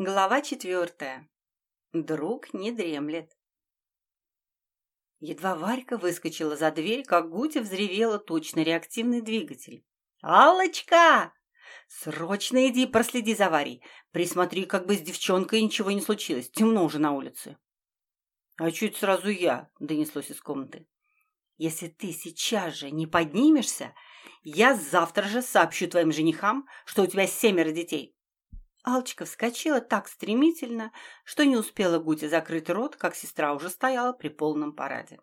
Глава четвертая. Друг не дремлет. Едва Варька выскочила за дверь, как Гутя взревела точно реактивный двигатель. «Аллочка! Срочно иди проследи за Варей. Присмотри, как бы с девчонкой ничего не случилось. Темно уже на улице». «А чуть сразу я?» — донеслось из комнаты. «Если ты сейчас же не поднимешься, я завтра же сообщу твоим женихам, что у тебя семеро детей. Алчка вскочила так стремительно, что не успела Гути закрыть рот, как сестра уже стояла при полном параде.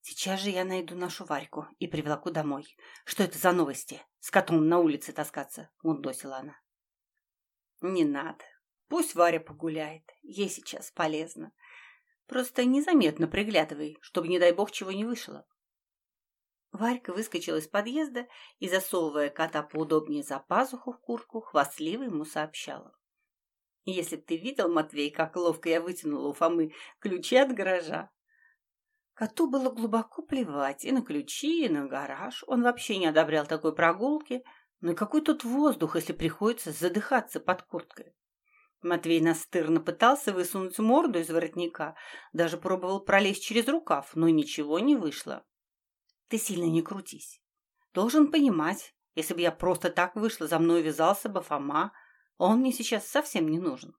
«Сейчас же я найду нашу Варьку и привлеку домой. Что это за новости? С котом на улице таскаться?» — мундосила она. «Не надо. Пусть Варя погуляет. Ей сейчас полезно. Просто незаметно приглядывай, чтобы, не дай бог, чего не вышло. Варька выскочила из подъезда и, засовывая кота поудобнее за пазуху в куртку, хвастливо ему сообщала. «Если б ты видел, Матвей, как ловко я вытянула у Фомы ключи от гаража!» Коту было глубоко плевать и на ключи, и на гараж. Он вообще не одобрял такой прогулки. Но какой тут воздух, если приходится задыхаться под курткой? Матвей настырно пытался высунуть морду из воротника, даже пробовал пролезть через рукав, но ничего не вышло. Ты сильно не крутись. Должен понимать, если бы я просто так вышла, за мной вязался бы Фома, он мне сейчас совсем не нужен.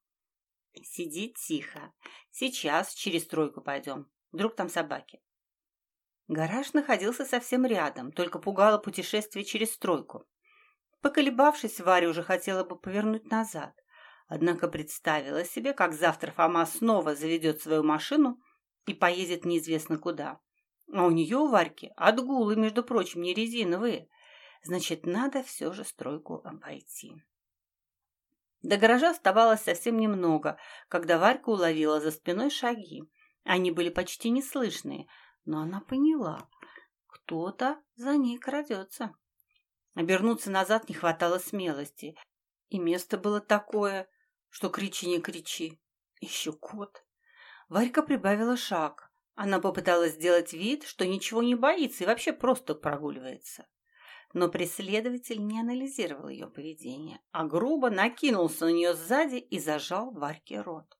Сиди тихо. Сейчас через стройку пойдем. Вдруг там собаки. Гараж находился совсем рядом, только пугало путешествие через стройку. Поколебавшись, Варя уже хотела бы повернуть назад. Однако представила себе, как завтра Фома снова заведет свою машину и поедет неизвестно куда. А у нее, у Варьки, отгулы, между прочим, не резиновые. Значит, надо все же стройку обойти. До гаража оставалось совсем немного, когда Варька уловила за спиной шаги. Они были почти неслышные, но она поняла, кто-то за ней крадется. Обернуться назад не хватало смелости, и место было такое, что кричи не кричи. Еще кот. Варька прибавила шаг. Она попыталась сделать вид, что ничего не боится и вообще просто прогуливается. Но преследователь не анализировал ее поведение, а грубо накинулся на нее сзади и зажал Варьке рот.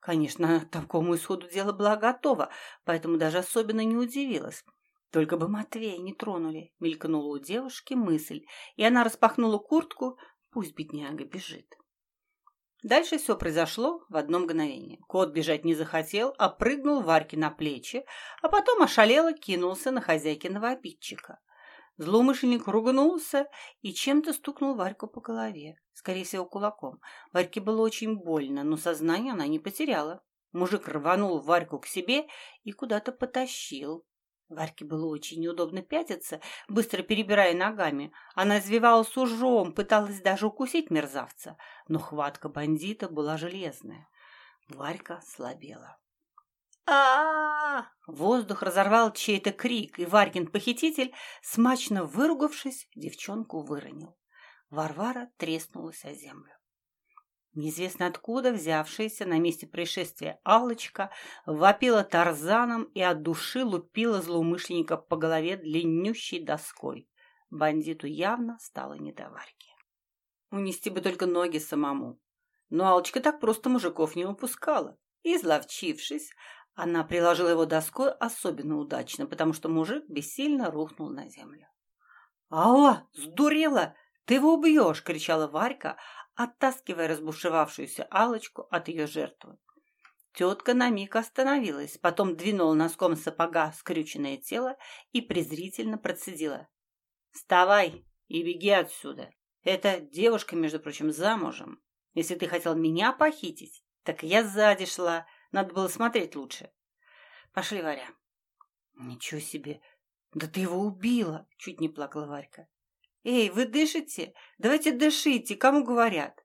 Конечно, такому исходу дело была готова, поэтому даже особенно не удивилась. Только бы Матвея не тронули, мелькнула у девушки мысль, и она распахнула куртку, пусть бедняга бежит. Дальше все произошло в одно мгновение. Кот бежать не захотел, а прыгнул Варьке на плечи, а потом ошалело кинулся на хозяйкиного обидчика. Злоумышленник ругнулся и чем-то стукнул Варьку по голове, скорее всего, кулаком. Варьке было очень больно, но сознание она не потеряла. Мужик рванул Варьку к себе и куда-то потащил. Варьке было очень неудобно пятиться, быстро перебирая ногами. Она извивалась ужом, пыталась даже укусить мерзавца, но хватка бандита была железная. Варька слабела. а Воздух разорвал чей-то крик, и Варькин похититель, смачно выругавшись, девчонку выронил. Варвара треснулась о землю. Неизвестно откуда взявшаяся на месте происшествия Аллочка вопила тарзаном и от души лупила злоумышленника по голове длиннющей доской. Бандиту явно стало недоварки. Унести бы только ноги самому. Но Аллочка так просто мужиков не упускала. Изловчившись, она приложила его доской особенно удачно, потому что мужик бессильно рухнул на землю. «Алла, сдурела! Ты его убьешь!» — кричала Варька, оттаскивая разбушевавшуюся алочку от ее жертвы. Тетка на миг остановилась, потом двинула носком сапога скрюченное тело и презрительно процедила. «Вставай и беги отсюда. Эта девушка, между прочим, замужем. Если ты хотел меня похитить, так я сзади шла. Надо было смотреть лучше. Пошли, Варя». «Ничего себе! Да ты его убила!» — чуть не плакала Варька. «Эй, вы дышите? Давайте дышите, кому говорят?»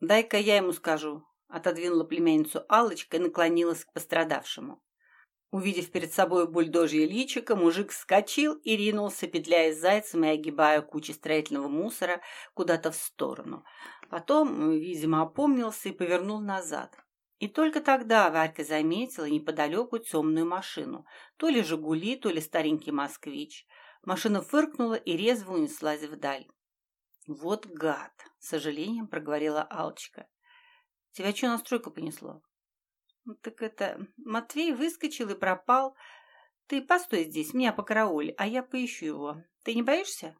«Дай-ка я ему скажу», — отодвинула племянницу Аллочка и наклонилась к пострадавшему. Увидев перед собой бульдожье личико, мужик вскочил и ринулся, петляя зайцем и огибая кучи строительного мусора куда-то в сторону. Потом, видимо, опомнился и повернул назад. И только тогда Варька заметила неподалеку темную машину. То ли «Жигули», то ли старенький «Москвич». Машина фыркнула и резво унеслась вдаль. Вот гад, с сожалением проговорила Алчка. Тебя что на стройку понесло? «Ну, так это, Матвей выскочил и пропал. Ты постой здесь, меня покарауль, а я поищу его. Ты не боишься?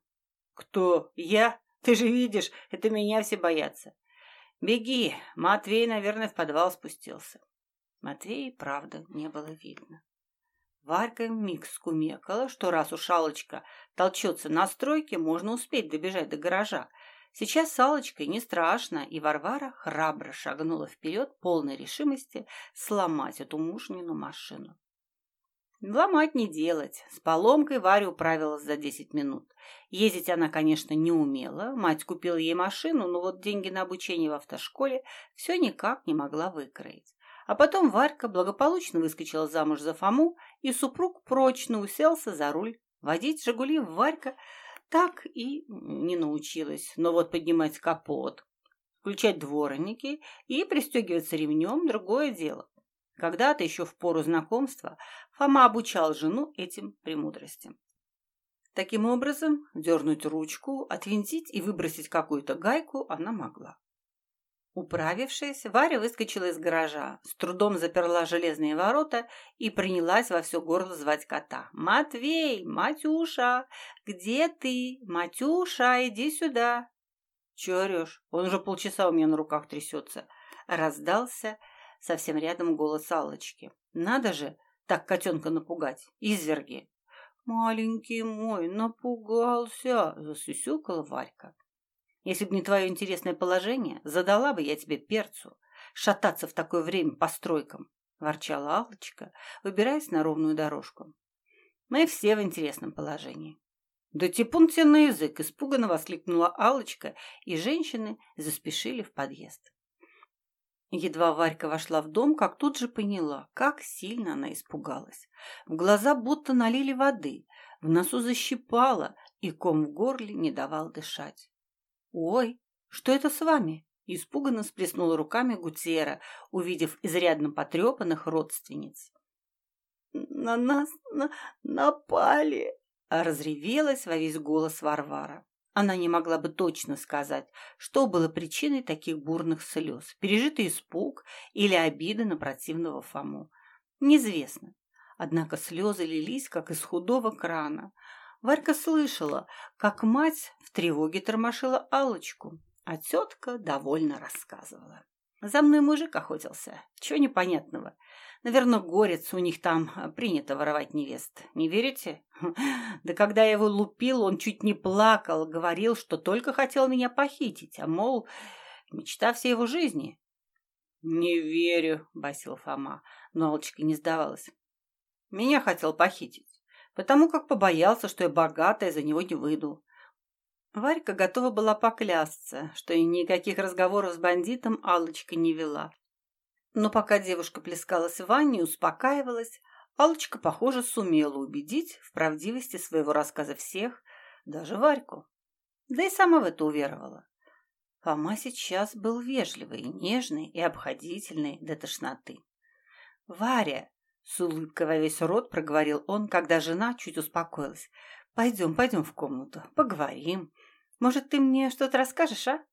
Кто? Я? Ты же видишь, это меня все боятся. Беги, Матвей, наверное, в подвал спустился. Матвея, правда, не было видно. Варька миг скумекала, что раз уж Аллочка толчется на стройке, можно успеть добежать до гаража. Сейчас с Аллочкой не страшно, и Варвара храбро шагнула вперед, полной решимости сломать эту мужнину машину. Ломать не делать. С поломкой Варя управилась за десять минут. Ездить она, конечно, не умела. Мать купила ей машину, но вот деньги на обучение в автошколе все никак не могла выкроить. А потом Варька благополучно выскочила замуж за Фому, и супруг прочно уселся за руль. Водить «Жигули» Варька так и не научилась. Но вот поднимать капот, включать дворники и пристегиваться ремнем – другое дело. Когда-то еще в пору знакомства Фома обучал жену этим премудростям. Таким образом, дернуть ручку, отвинтить и выбросить какую-то гайку она могла. Управившись, Варя выскочила из гаража, с трудом заперла железные ворота и принялась во все горло звать кота. «Матвей! Матюша! Где ты? Матюша, иди сюда!» «Че орешь? Он уже полчаса у меня на руках трясется!» Раздался совсем рядом голос Аллочки. «Надо же так котенка напугать! Изверги!» «Маленький мой, напугался!» — засюсюкала Варька. Если бы не твое интересное положение, задала бы я тебе перцу. Шататься в такое время по стройкам, — ворчала Аллочка, выбираясь на ровную дорожку. Мы все в интересном положении. «Да типун тебе на язык!» — испуганно воскликнула Аллочка, и женщины заспешили в подъезд. Едва Варька вошла в дом, как тут же поняла, как сильно она испугалась. В глаза будто налили воды, в носу защипало, и ком в горле не давал дышать. «Ой, что это с вами?» Испуганно сплеснула руками Гутера, увидев изрядно потрепанных родственниц. «На нас на напали!» Разревелась во весь голос Варвара. Она не могла бы точно сказать, что было причиной таких бурных слез, пережитый испуг или обида на противного Фому. Неизвестно. Однако слезы лились, как из худого крана. Варька слышала, как мать в тревоге тормошила алочку а тетка довольно рассказывала. За мной мужик охотился. Чего непонятного? Наверное, горец, у них там а, принято воровать невест. Не верите? Да когда я его лупил, он чуть не плакал, говорил, что только хотел меня похитить, а, мол, мечта всей его жизни. «Не верю», — басил Фома, но Алочка не сдавалась. «Меня хотел похитить потому как побоялся, что я богатая, за него не выйду. Варька готова была поклясться, что и никаких разговоров с бандитом Аллочка не вела. Но пока девушка плескалась в ванне и успокаивалась, Аллочка, похоже, сумела убедить в правдивости своего рассказа всех, даже Варьку. Да и сама в это уверовала. Фома сейчас был вежливый, нежный и обходительный до тошноты. «Варя, с улыбкой во весь рот проговорил он, когда жена чуть успокоилась. «Пойдем, пойдем в комнату, поговорим. Может, ты мне что-то расскажешь, а?»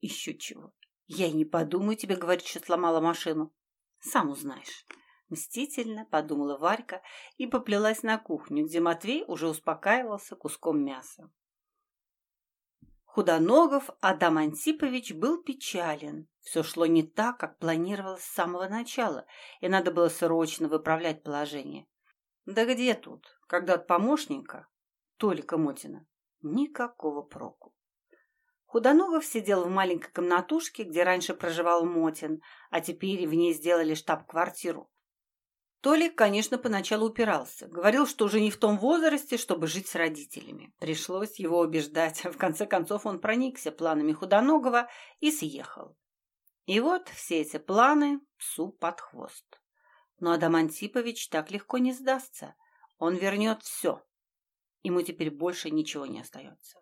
«Еще чего. Я и не подумаю тебе говорить, что сломала машину. Сам узнаешь». Мстительно подумала Варька и поплелась на кухню, где Матвей уже успокаивался куском мяса. Худоногов Адам Антипович был печален. Все шло не так, как планировалось с самого начала, и надо было срочно выправлять положение. Да где тут, когда от помощника, Толика Мотина, никакого проку. Худоногов сидел в маленькой комнатушке, где раньше проживал Мотин, а теперь в ней сделали штаб-квартиру. Толик, конечно, поначалу упирался. Говорил, что уже не в том возрасте, чтобы жить с родителями. Пришлось его убеждать. В конце концов он проникся планами Худоногова и съехал. И вот все эти планы псу под хвост. Но Адам Антипович так легко не сдастся. Он вернет все. Ему теперь больше ничего не остается.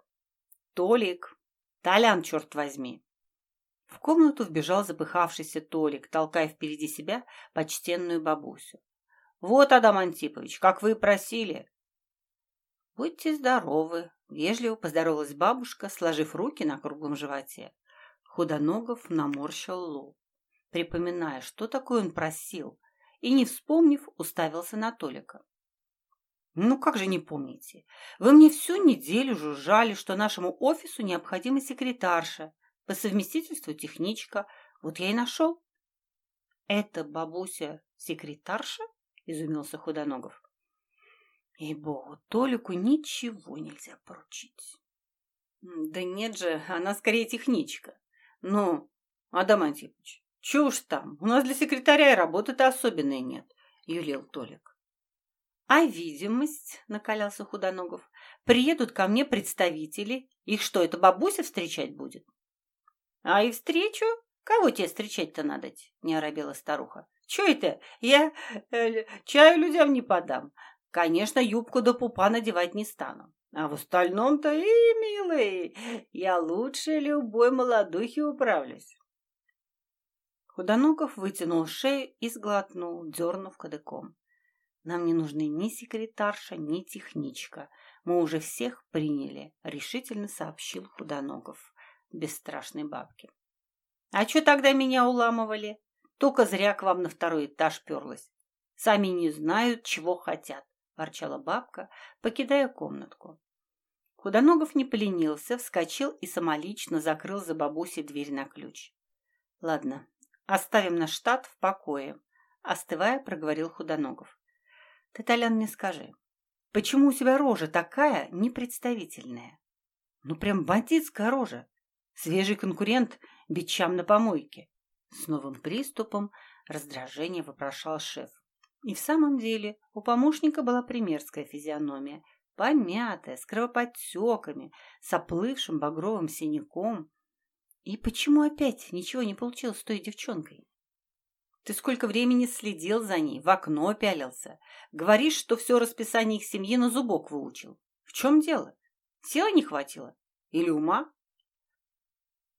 Толик! Толян, черт возьми! В комнату вбежал запыхавшийся Толик, толкая впереди себя почтенную бабусю. «Вот, Адам Антипович, как вы и просили!» Будьте здоровы, вежливо поздоровалась бабушка, сложив руки на круглом животе. Худоногов наморщил лоб, припоминая, что такое он просил, и, не вспомнив, уставился на Толика. «Ну как же не помните? Вы мне всю неделю жужжали, что нашему офису необходима секретарша, по совместительству техничка. Вот я и нашел». «Это бабуся секретарша?» – изумился Худоногов. «Ей-богу, Толику ничего нельзя поручить». «Да нет же, она скорее техничка. Ну, Адам Антипович, чего уж там, у нас для секретаря и работы-то особенной нет», – юлил Толик. «А видимость?» – накалялся Худоногов. «Приедут ко мне представители. Их что, это бабуся встречать будет?» «А и встречу? Кого тебе встречать-то надо?» – не оробела старуха. «Чего это? Я э, чаю людям не подам. Конечно, юбку до пупа надевать не стану. А в остальном-то и, милый, я лучше любой молодухи управлюсь». Худоногов вытянул шею и сглотнул, дернув кадыком. Нам не нужны ни секретарша, ни техничка. Мы уже всех приняли, решительно сообщил Худоногов, бесстрашной бабке. А что тогда меня уламывали? Только зря к вам на второй этаж перлась. Сами не знают, чего хотят, ворчала бабка, покидая комнатку. Худоногов не поленился, вскочил и самолично закрыл за бабусей дверь на ключ. Ладно, оставим наш штат в покое, остывая, проговорил Худоногов. Ты, Толян, мне скажи, почему у тебя рожа такая непредставительная? Ну, прям бандитская рожа. Свежий конкурент бичам на помойке. С новым приступом раздражения вопрошал шеф. И в самом деле у помощника была примерская физиономия, помятая, с кровоподтеками, с оплывшим багровым синяком. И почему опять ничего не получилось с той девчонкой? Ты сколько времени следил за ней, в окно пялился. Говоришь, что все расписание их семьи на зубок выучил. В чем дело? Сила не хватило? Или ума?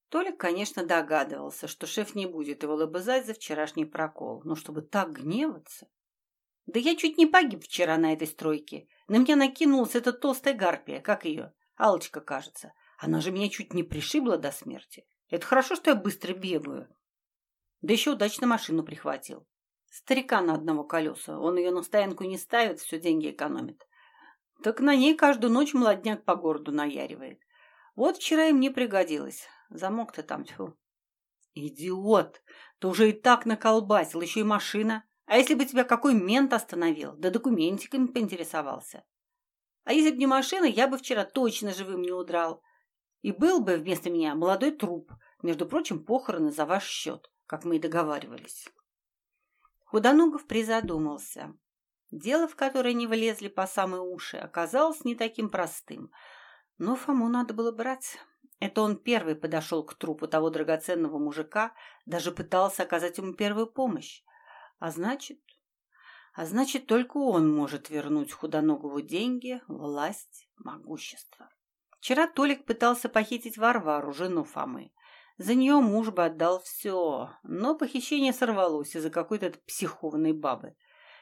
Толик, конечно, догадывался, что шеф не будет его лобызать за вчерашний прокол, но чтобы так гневаться... Да я чуть не погиб вчера на этой стройке. На меня накинулась эта толстая гарпия, как ее, алочка кажется. Она же меня чуть не пришибла до смерти. Это хорошо, что я быстро бегаю. Да еще удачно машину прихватил. Старика на одного колеса. Он ее на стоянку не ставит, все деньги экономит. Так на ней каждую ночь молодняк по городу наяривает. Вот вчера и мне пригодилось. Замок-то там, тьфу. Идиот! Ты уже и так наколбасил, еще и машина. А если бы тебя какой мент остановил, да документиками поинтересовался? А если бы не машина, я бы вчера точно живым не удрал. И был бы вместо меня молодой труп. Между прочим, похороны за ваш счет как мы и договаривались. Худоногов призадумался. Дело, в которое не влезли по самые уши, оказалось не таким простым. Но Фому надо было брать. Это он первый подошел к трупу того драгоценного мужика, даже пытался оказать ему первую помощь. А значит... А значит, только он может вернуть Худоногову деньги, власть, могущество. Вчера Толик пытался похитить Варвару, жену Фомы. За нее муж бы отдал все, но похищение сорвалось из-за какой-то психованной бабы.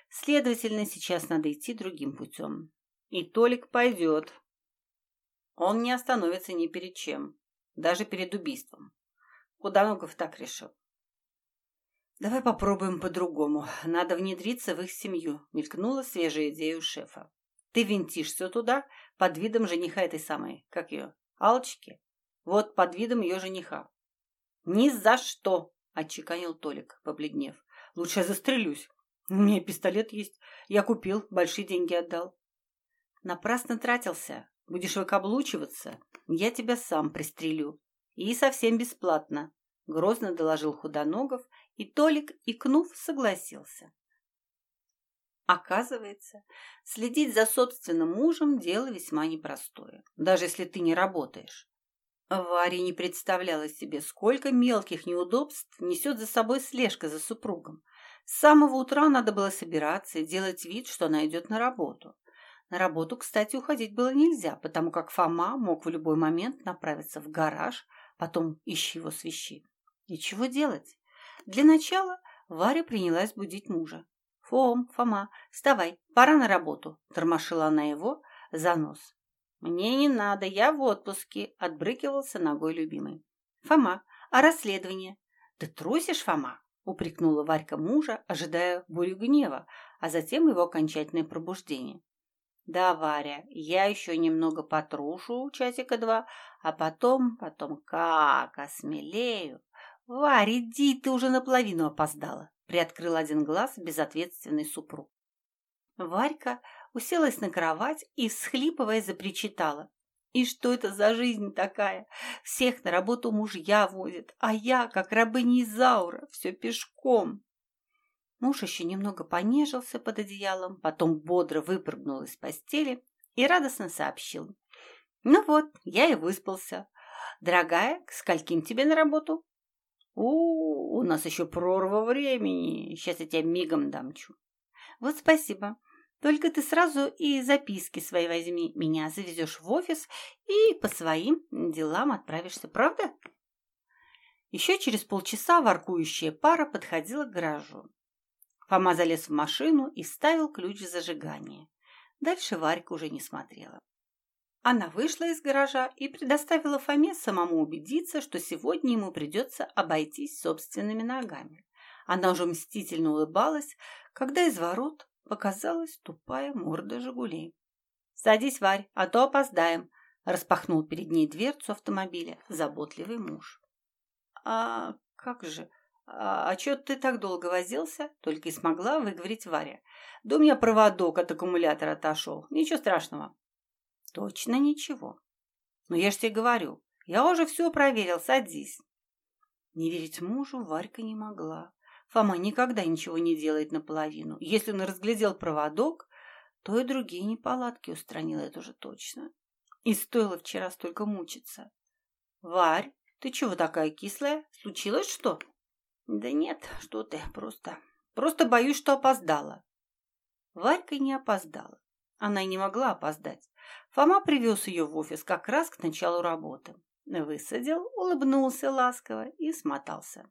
Следовательно, сейчас надо идти другим путем. И Толик пойдет. Он не остановится ни перед чем, даже перед убийством. Кудануков так решил. «Давай попробуем по-другому. Надо внедриться в их семью», — мелькнула свежая идея у шефа. «Ты винтишься туда под видом жениха этой самой, как ее, Алочки? Вот под видом ее жениха. «Ни за что!» – отчеканил Толик, побледнев. «Лучше я застрелюсь. У меня пистолет есть. Я купил, большие деньги отдал». «Напрасно тратился. Будешь выкаблучиваться, я тебя сам пристрелю. И совсем бесплатно», – грозно доложил Худоногов, и Толик, икнув, согласился. Оказывается, следить за собственным мужем – дело весьма непростое, даже если ты не работаешь. Варя не представляла себе, сколько мелких неудобств несет за собой слежка за супругом. С самого утра надо было собираться и делать вид, что она идет на работу. На работу, кстати, уходить было нельзя, потому как Фома мог в любой момент направиться в гараж, потом ищи его свищи. И чего делать? Для начала Варя принялась будить мужа. «Фом, Фома, вставай, пора на работу», – тормошила она его, за нос. «Мне не надо, я в отпуске», — отбрыкивался ногой любимый. «Фома, а расследование?» «Ты трусишь, Фома?» — упрекнула Варька мужа, ожидая бурю гнева, а затем его окончательное пробуждение. «Да, Варя, я еще немного потрушу часика два, а потом, потом как осмелею. Варя, иди, ты уже наполовину опоздала», — приоткрыл один глаз безответственный супруг. Варька уселась на кровать и, всхлипывая, запричитала. И что это за жизнь такая? Всех на работу мужья возят, а я, как рабыня Изаура, все пешком. Муж еще немного понежился под одеялом, потом бодро выпрыгнул из постели и радостно сообщил. «Ну вот, я и выспался. Дорогая, к скольким тебе на работу?» «У, у нас еще прорва времени. Сейчас я тебя мигом дамчу». «Вот спасибо. Только ты сразу и записки свои возьми. Меня завезешь в офис и по своим делам отправишься, правда? Еще через полчаса воркующая пара подходила к гаражу. Фома залез в машину и вставил ключ в зажигание. Дальше Варька уже не смотрела. Она вышла из гаража и предоставила Фоме самому убедиться, что сегодня ему придется обойтись собственными ногами. Она уже мстительно улыбалась, когда из ворот показалась тупая морда «Жигулей». «Садись, Варь, а то опоздаем», – распахнул перед ней дверцу автомобиля заботливый муж. «А как же? А, а чё ты так долго возился?» – только и смогла выговорить Варя. «Да у меня проводок от аккумулятора отошел. Ничего страшного». «Точно ничего. Но я ж тебе говорю, я уже все проверил, садись». Не верить мужу Варька не могла. Фома никогда ничего не делает наполовину. Если он разглядел проводок, то и другие неполадки устранил, это уже точно. И стоило вчера столько мучиться. «Варь, ты чего такая кислая? Случилось что?» «Да нет, что ты, просто... Просто боюсь, что опоздала». Варька не опоздала. Она и не могла опоздать. Фома привез ее в офис как раз к началу работы. Высадил, улыбнулся ласково и смотался.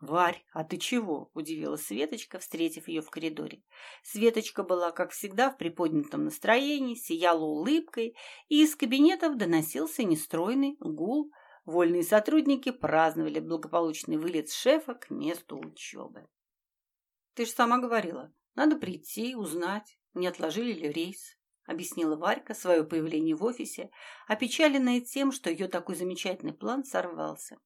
«Варь, а ты чего?» – удивилась Светочка, встретив ее в коридоре. Светочка была, как всегда, в приподнятом настроении, сияла улыбкой, и из кабинетов доносился нестройный гул. Вольные сотрудники праздновали благополучный вылет шефа к месту учебы. «Ты же сама говорила, надо прийти, узнать, не отложили ли рейс», – объяснила Варька свое появление в офисе, опечаленная тем, что ее такой замечательный план сорвался.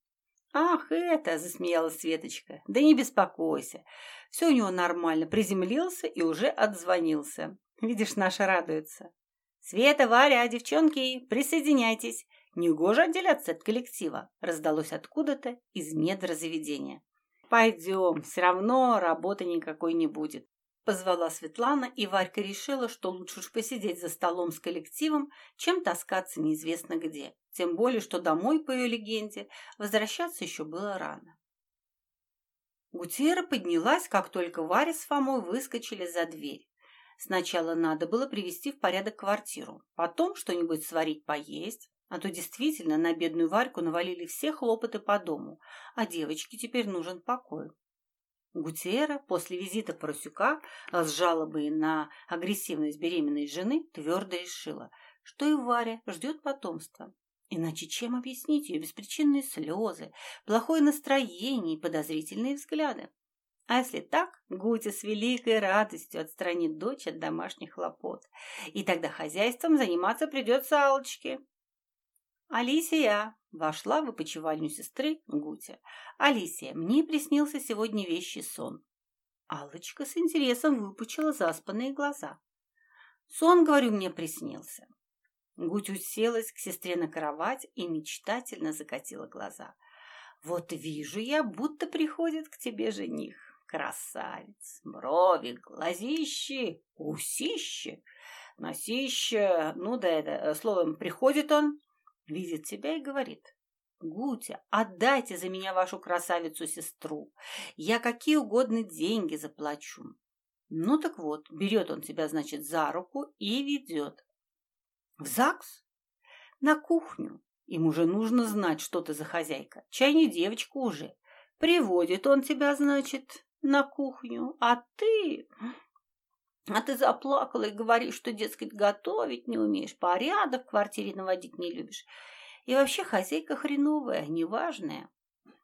«Ах, это!» – засмеялась Светочка. «Да не беспокойся. Все у него нормально. Приземлился и уже отзвонился. Видишь, наша радуется». «Света, Варя, девчонки, присоединяйтесь. Негоже отделяться от коллектива», – раздалось откуда-то из недра заведения. «Пойдем, все равно работы никакой не будет. Позвала Светлана, и Варька решила, что лучше уж посидеть за столом с коллективом, чем таскаться неизвестно где. Тем более, что домой, по ее легенде, возвращаться еще было рано. Гутера поднялась, как только Варя с Фомой выскочили за дверь. Сначала надо было привести в порядок квартиру, потом что-нибудь сварить поесть, а то действительно на бедную Варьку навалили все хлопоты по дому, а девочке теперь нужен покой. Гутиера после визита Поросюка с жалобой на агрессивность беременной жены твердо решила, что и Варя ждет потомства. Иначе чем объяснить ее беспричинные слезы, плохое настроение и подозрительные взгляды? А если так, Гутя с великой радостью отстранит дочь от домашних хлопот. И тогда хозяйством заниматься придется Аллочке. «Алисия!» – вошла в опочивальню сестры Гутя. «Алисия, мне приснился сегодня вещий сон». Аллочка с интересом выпучила заспанные глаза. «Сон, говорю, мне приснился». Гуть уселась к сестре на кровать и мечтательно закатила глаза. «Вот вижу я, будто приходит к тебе жених. Красавец, брови, глазищи, усищи, носище. Ну да это, словом, приходит он, видит тебя и говорит. «Гутя, отдайте за меня вашу красавицу-сестру. Я какие угодно деньги заплачу». Ну так вот, берет он тебя, значит, за руку и ведет. В ЗАГС? На кухню. Им уже нужно знать, что ты за хозяйка. Чай не девочка уже. Приводит он тебя, значит, на кухню, а ты... А ты заплакала и говоришь, что, дескать, готовить не умеешь, порядок в квартире наводить не любишь. И вообще хозяйка хреновая, неважная.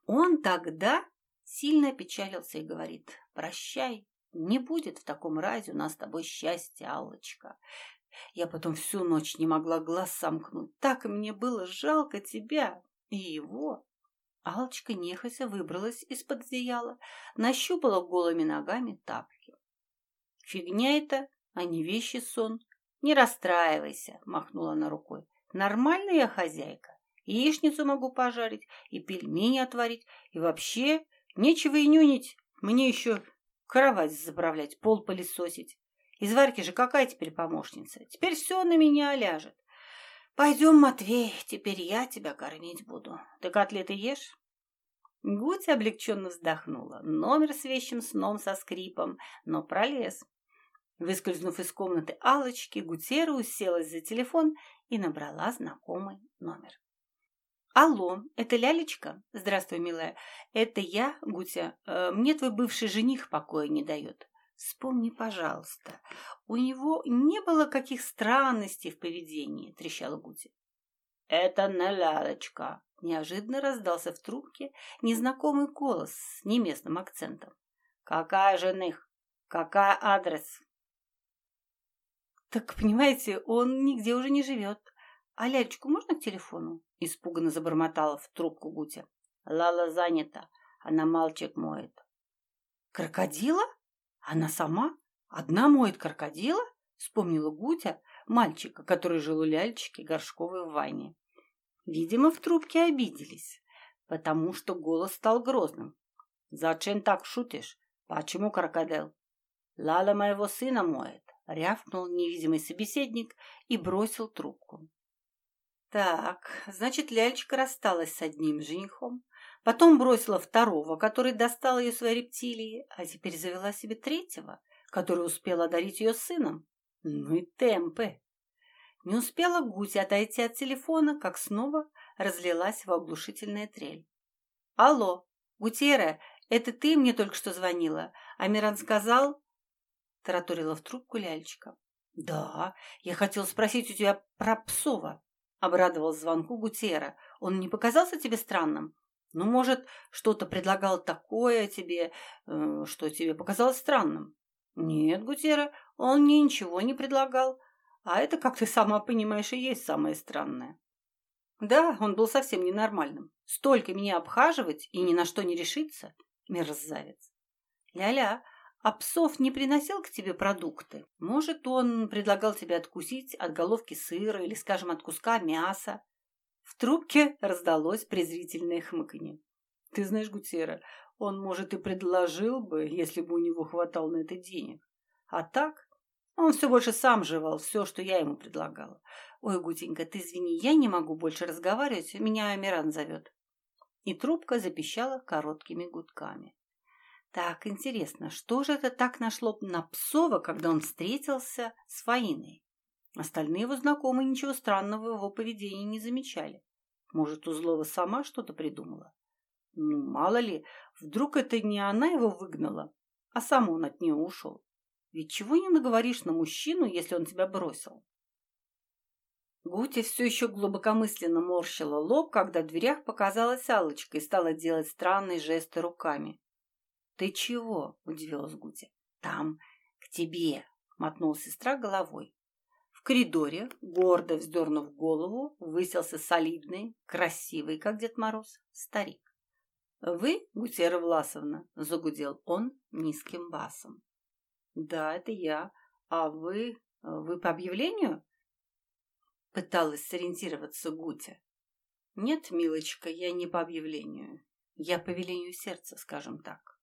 Он тогда сильно опечалился и говорит, прощай, не будет в таком разе у нас с тобой счастья, Аллочка. Я потом всю ночь не могла глаз сомкнуть. Так мне было жалко тебя и его. Алочка нехотя выбралась из-под одеяла, нащупала голыми ногами тапки. «Фигня это, а не вещи сон. Не расстраивайся», — махнула она рукой. «Нормальная я хозяйка. Яичницу могу пожарить, и пельмени отварить, и вообще нечего и нюнить. Мне еще кровать заправлять, пол пылесосить. Из Варьки же какая теперь помощница? Теперь все на меня ляжет. Пойдем, Матвей, теперь я тебя кормить буду. Ты котлеты ешь? Гуть облегченно вздохнула. Номер с вещим сном со скрипом, но пролез. Выскользнув из комнаты алочки Гутера уселась за телефон и набрала знакомый номер. «Алло, это Лялечка? Здравствуй, милая. Это я, Гутя. Э, мне твой бывший жених покоя не дает. Вспомни, пожалуйста, у него не было каких странностей в поведении», — трещала Гутя. «Это не Лялечка», — неожиданно раздался в трубке незнакомый голос с неместным акцентом. «Какая жених? Какая адрес?» «Так, понимаете, он нигде уже не живет. А лялечку можно к телефону?» Испуганно забормотала в трубку Гутя. «Лала занята. Она мальчик моет». «Крокодила? Она сама? Одна моет крокодила?» Вспомнила Гутя мальчика, который жил у лялечки Горшковой в ванне. Видимо, в трубке обиделись, потому что голос стал грозным. «Зачем так шутишь? Почему крокодил?» «Лала моего сына моет рявкнул невидимый собеседник и бросил трубку. Так, значит, Лялечка рассталась с одним женихом, потом бросила второго, который достал ее своей рептилии, а теперь завела себе третьего, который успел одарить ее сыном. Ну и темпы. Не успела Гузя отойти от телефона, как снова разлилась в оглушительная трель. «Алло, Гутера, это ты мне только что звонила?» Амиран сказал, тараторила в трубку лялечка. «Да, я хотел спросить у тебя про Псова», — обрадовал звонку Гутера. «Он не показался тебе странным? Ну, может, что-то предлагал такое тебе, э, что тебе показалось странным?» «Нет, Гутера, он мне ничего не предлагал. А это, как ты сама понимаешь, и есть самое странное». «Да, он был совсем ненормальным. Столько меня обхаживать и ни на что не решиться. Мерзавец». «Ля-ля, а Псов не приносил к тебе продукты? Может, он предлагал тебе откусить от головки сыра или, скажем, от куска мяса? В трубке раздалось презрительное хмыканье. Ты знаешь, Гутера, он, может, и предложил бы, если бы у него хватало на это денег. А так, он все больше сам жевал все, что я ему предлагала. Ой, Гутенька, ты извини, я не могу больше разговаривать, меня Амиран зовет. И трубка запищала короткими гудками. Так, интересно, что же это так нашло на Псова, когда он встретился с Фаиной? Остальные его знакомые ничего странного в его поведении не замечали. Может, Узлова сама что-то придумала? Ну, мало ли, вдруг это не она его выгнала, а сам он от нее ушел. Ведь чего не наговоришь на мужчину, если он тебя бросил? Гутя все еще глубокомысленно морщила лоб, когда в дверях показалась Аллочка и стала делать странные жесты руками. «Ты чего?» – удивилась Гутя. «Там, к тебе», – мотнула сестра головой. В коридоре, гордо вздернув голову, выселся солидный, красивый, как Дед Мороз, старик. «Вы, Гутера Власовна?» – загудел он низким басом. «Да, это я. А вы... вы по объявлению?» Пыталась сориентироваться Гутя. «Нет, милочка, я не по объявлению. Я по велению сердца, скажем так».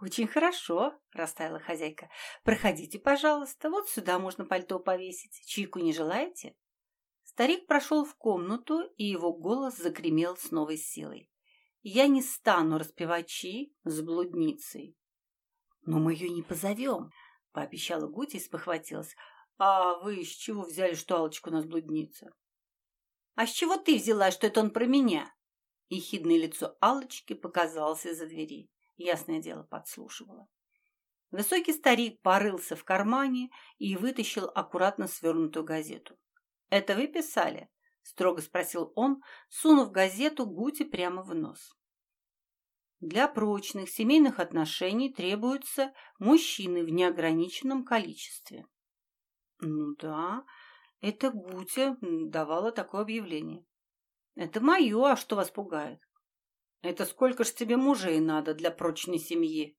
«Очень хорошо», – растаяла хозяйка. «Проходите, пожалуйста, вот сюда можно пальто повесить. Чайку не желаете?» Старик прошел в комнату, и его голос загремел с новой силой. «Я не стану распевать чаи с блудницей». «Но мы ее не позовем», – пообещала Гути и спохватилась. «А вы с чего взяли, что Алочка у нас блудница?» «А с чего ты взяла, что это он про меня?» Ехидное лицо Алочки показалось из-за двери. Ясное дело, подслушивала. Высокий старик порылся в кармане и вытащил аккуратно свернутую газету. «Это вы писали?» – строго спросил он, сунув газету Гути прямо в нос. Для прочных семейных отношений требуются мужчины в неограниченном количестве. Ну да, это Гутя давала такое объявление. Это мое, а что вас пугает? Это сколько ж тебе мужей надо для прочной семьи?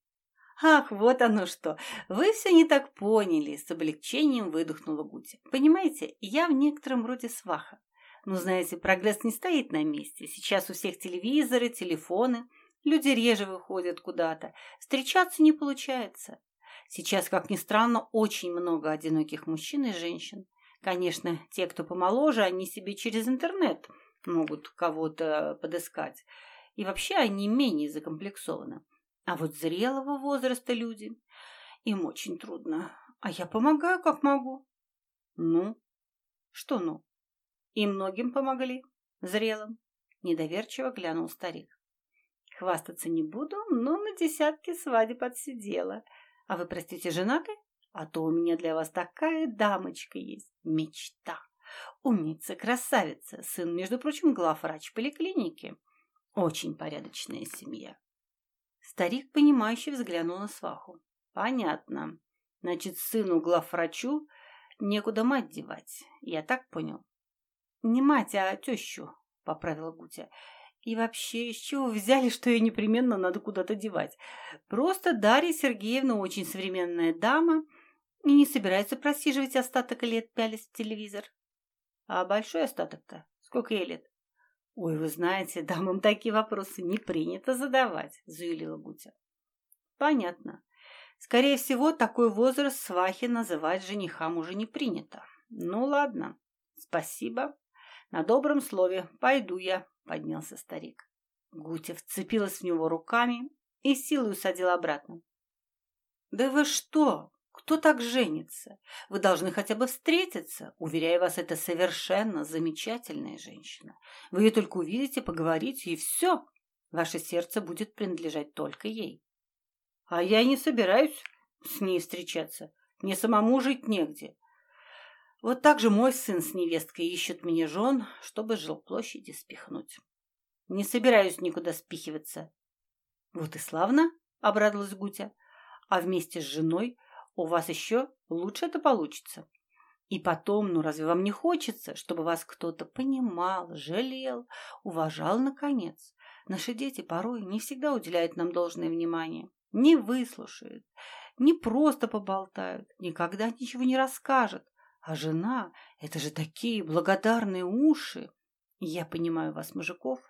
Ах, вот оно что! Вы все не так поняли, с облегчением выдохнула Гутя. Понимаете, я в некотором роде сваха. Ну, знаете, прогресс не стоит на месте. Сейчас у всех телевизоры, телефоны – Люди реже выходят куда-то. Встречаться не получается. Сейчас, как ни странно, очень много одиноких мужчин и женщин. Конечно, те, кто помоложе, они себе через интернет могут кого-то подыскать. И вообще они менее закомплексованы. А вот зрелого возраста люди, им очень трудно. А я помогаю, как могу. Ну? Что ну? И многим помогли. Зрелым. Недоверчиво глянул старик. Хвастаться не буду, но на десятки свадеб отсидела. А вы, простите, женаты? А то у меня для вас такая дамочка есть. Мечта. Умница, красавица. Сын, между прочим, главврач поликлиники. Очень порядочная семья. Старик, понимающе взглянул на сваху. Понятно. Значит, сыну главврачу некуда мать девать. Я так понял. Не мать, а тещу, поправила Гутя. И вообще, из чего взяли, что ее непременно надо куда-то девать? Просто Дарья Сергеевна очень современная дама и не собирается просиживать остаток лет пялись в телевизор. А большой остаток-то? Сколько ей лет? Ой, вы знаете, дамам такие вопросы не принято задавать, заявила Гутя. Понятно. Скорее всего, такой возраст свахи называть женихам уже не принято. Ну ладно, спасибо. На добром слове пойду я, поднялся старик. Гутя вцепилась в него руками и силой усадила обратно. «Да вы что? Кто так женится? Вы должны хотя бы встретиться. Уверяю вас, это совершенно замечательная женщина. Вы ее только увидите, поговорите, и все. Ваше сердце будет принадлежать только ей. А я не собираюсь с ней встречаться. Мне самому жить негде. Вот так же мой сын с невесткой ищет мне жен, чтобы жилплощади спихнуть. Не собираюсь никуда спихиваться. Вот и славно, обрадовалась Гутя. А вместе с женой у вас еще лучше это получится. И потом, ну разве вам не хочется, чтобы вас кто-то понимал, жалел, уважал наконец? Наши дети порой не всегда уделяют нам должное внимание, не выслушают, не просто поболтают, никогда ничего не расскажут, а жена — это же такие благодарные уши. Я понимаю вас, мужиков,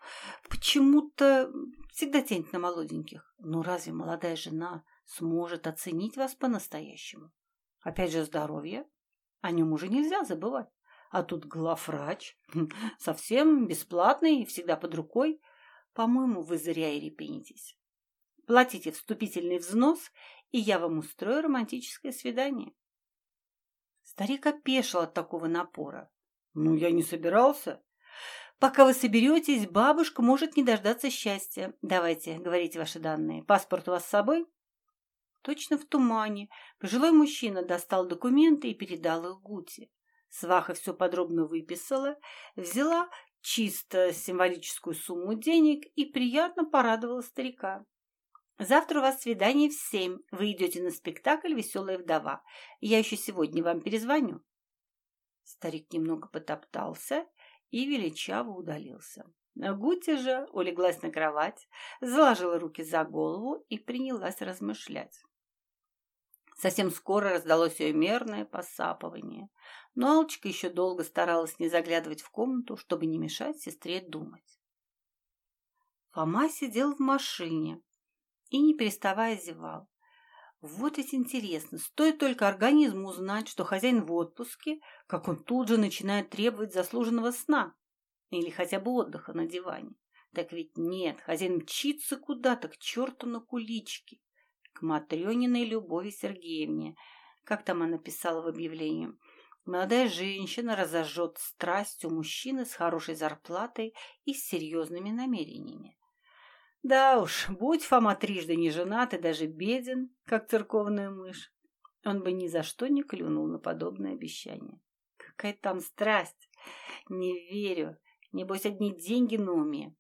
почему-то всегда тянет на молоденьких. Но разве молодая жена сможет оценить вас по-настоящему? Опять же, здоровье. О нем уже нельзя забывать. А тут главврач, совсем бесплатный и всегда под рукой. По-моему, вы зря и репенитесь. Платите вступительный взнос, и я вам устрою романтическое свидание. Старик опешил от такого напора. «Ну, я не собирался». «Пока вы соберетесь, бабушка может не дождаться счастья. Давайте, говорите ваши данные. Паспорт у вас с собой?» Точно в тумане пожилой мужчина достал документы и передал их Гуте. Сваха все подробно выписала, взяла чисто символическую сумму денег и приятно порадовала старика. Завтра у вас свидание в семь. Вы идете на спектакль «Веселая вдова». Я еще сегодня вам перезвоню». Старик немного потоптался и величаво удалился. Гути же улеглась на кровать, заложила руки за голову и принялась размышлять. Совсем скоро раздалось ее мерное посапывание, но Алчка еще долго старалась не заглядывать в комнату, чтобы не мешать сестре думать. Фома сидел в машине, и, не переставая, зевал. Вот ведь интересно, стоит только организму узнать, что хозяин в отпуске, как он тут же начинает требовать заслуженного сна или хотя бы отдыха на диване. Так ведь нет, хозяин мчится куда-то к черту на куличке, к Матрёниной Любови Сергеевне, как там она писала в объявлении. Молодая женщина разожжет страсть у мужчины с хорошей зарплатой и с серьезными намерениями. Да уж, будь Фома трижды не женат и даже беден, как церковная мышь, он бы ни за что не клюнул на подобное обещание. Какая там страсть! Не верю. Небось, одни деньги на уме.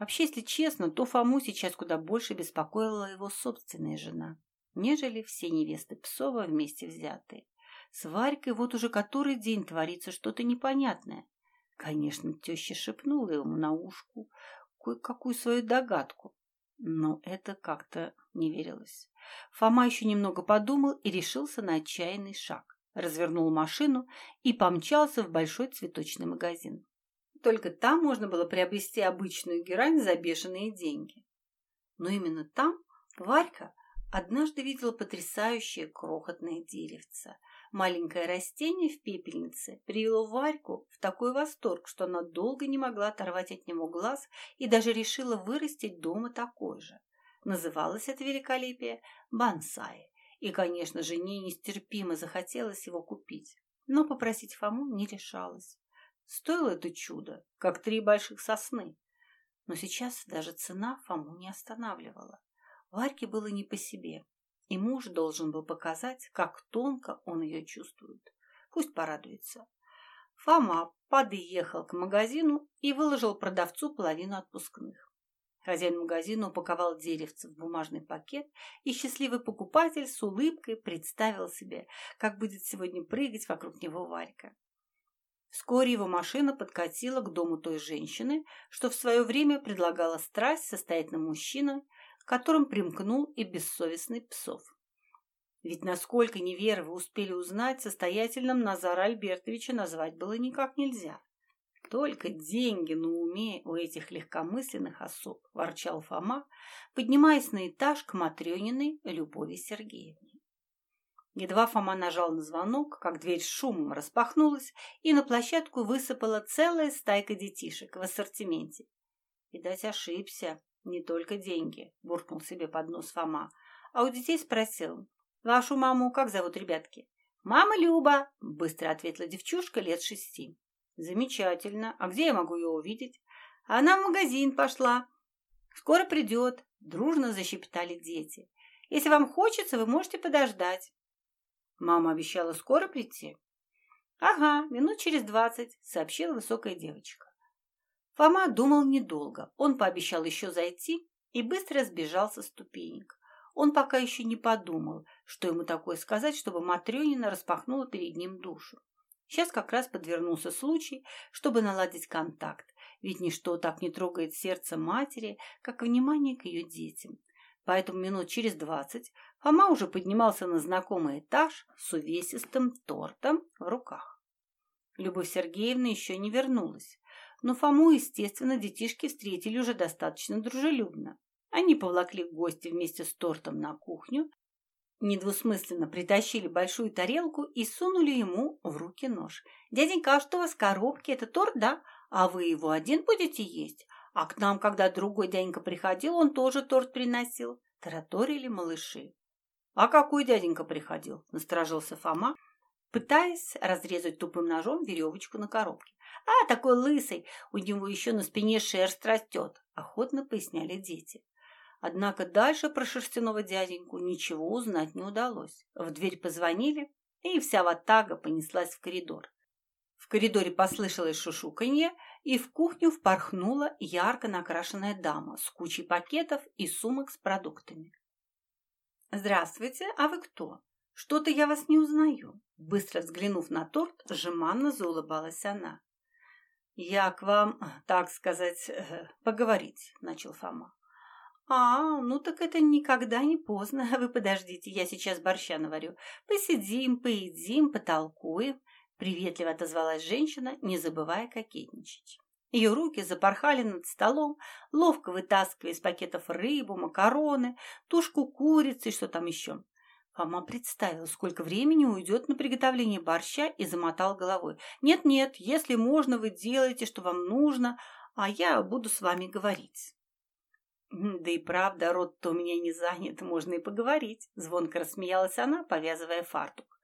Вообще, если честно, то Фому сейчас куда больше беспокоила его собственная жена, нежели все невесты Псова вместе взятые. С Варькой вот уже который день творится что-то непонятное. Конечно, теща шепнула ему на ушку кое-какую свою догадку, но это как-то не верилось. Фома еще немного подумал и решился на отчаянный шаг. Развернул машину и помчался в большой цветочный магазин. Только там можно было приобрести обычную герань за бешеные деньги. Но именно там Варька однажды видела потрясающее крохотное деревце. Маленькое растение в пепельнице привело Варьку в такой восторг, что она долго не могла оторвать от него глаз и даже решила вырастить дома такой же. Называлось это великолепие бонсай, и, конечно, жене нестерпимо захотелось его купить, но попросить Фому не решалась. Стоило это чудо, как три больших сосны. Но сейчас даже цена Фому не останавливала. Варьке было не по себе, и муж должен был показать, как тонко он ее чувствует. Пусть порадуется. Фома подъехал к магазину и выложил продавцу половину отпускных. Хозяин магазина упаковал деревце в бумажный пакет, и счастливый покупатель с улыбкой представил себе, как будет сегодня прыгать вокруг него Варька. Вскоре его машина подкатила к дому той женщины, что в свое время предлагала страсть состоятельным мужчинам, которым примкнул и бессовестный Псов. Ведь насколько неверы успели узнать, состоятельным Назара Альбертовича назвать было никак нельзя. Только деньги на уме у этих легкомысленных особ, ворчал Фома, поднимаясь на этаж к Матрёниной Любови Сергеевне. Едва Фома нажал на звонок, как дверь шумом распахнулась, и на площадку высыпала целая стайка детишек в ассортименте. Видать, ошибся. Не только деньги, буркнул себе под нос Фома, а у детей спросил. Вашу маму как зовут, ребятки? Мама Люба, быстро ответила девчушка лет шести. Замечательно. А где я могу ее увидеть? Она в магазин пошла. Скоро придет. Дружно защепетали дети. Если вам хочется, вы можете подождать. Мама обещала скоро прийти. Ага, минут через двадцать, сообщила высокая девочка. Фома думал недолго. Он пообещал еще зайти и быстро сбежал со ступенек. Он пока еще не подумал, что ему такое сказать, чтобы Матрёнина распахнула перед ним душу. Сейчас как раз подвернулся случай, чтобы наладить контакт, ведь ничто так не трогает сердце матери, как внимание к ее детям. Поэтому минут через двадцать Фома уже поднимался на знакомый этаж с увесистым тортом в руках. Любовь Сергеевна еще не вернулась, но Фому, естественно, детишки встретили уже достаточно дружелюбно. Они повлакли гостя вместе с тортом на кухню, Недвусмысленно притащили большую тарелку и сунули ему в руки нож. «Дяденька, а что у вас в коробке? Это торт, да? А вы его один будете есть? А к нам, когда другой дяденька приходил, он тоже торт приносил». Тараторили малыши. «А какой дяденька приходил?» – насторожился Фома, пытаясь разрезать тупым ножом веревочку на коробке. «А, такой лысый! У него еще на спине шерсть растет!» – охотно поясняли дети. Однако дальше про шерстяного дяденьку ничего узнать не удалось. В дверь позвонили, и вся ватага понеслась в коридор. В коридоре послышалось шушуканье, и в кухню впорхнула ярко накрашенная дама с кучей пакетов и сумок с продуктами. «Здравствуйте, а вы кто? Что-то я вас не узнаю». Быстро взглянув на торт, жеманно заулыбалась она. «Я к вам, так сказать, э, поговорить», — начал Фома. «А, ну так это никогда не поздно. Вы подождите, я сейчас борща наварю. Посидим, поедим, потолкуем». Приветливо отозвалась женщина, не забывая кокетничать. Ее руки запорхали над столом, ловко вытаскивая из пакетов рыбу, макароны, тушку курицы и что там еще. Фома представил, сколько времени уйдет на приготовление борща и замотал головой. «Нет-нет, если можно, вы делаете, что вам нужно, а я буду с вами говорить». «Да и правда, рот-то у меня не занят, можно и поговорить», — звонко рассмеялась она, повязывая фартук.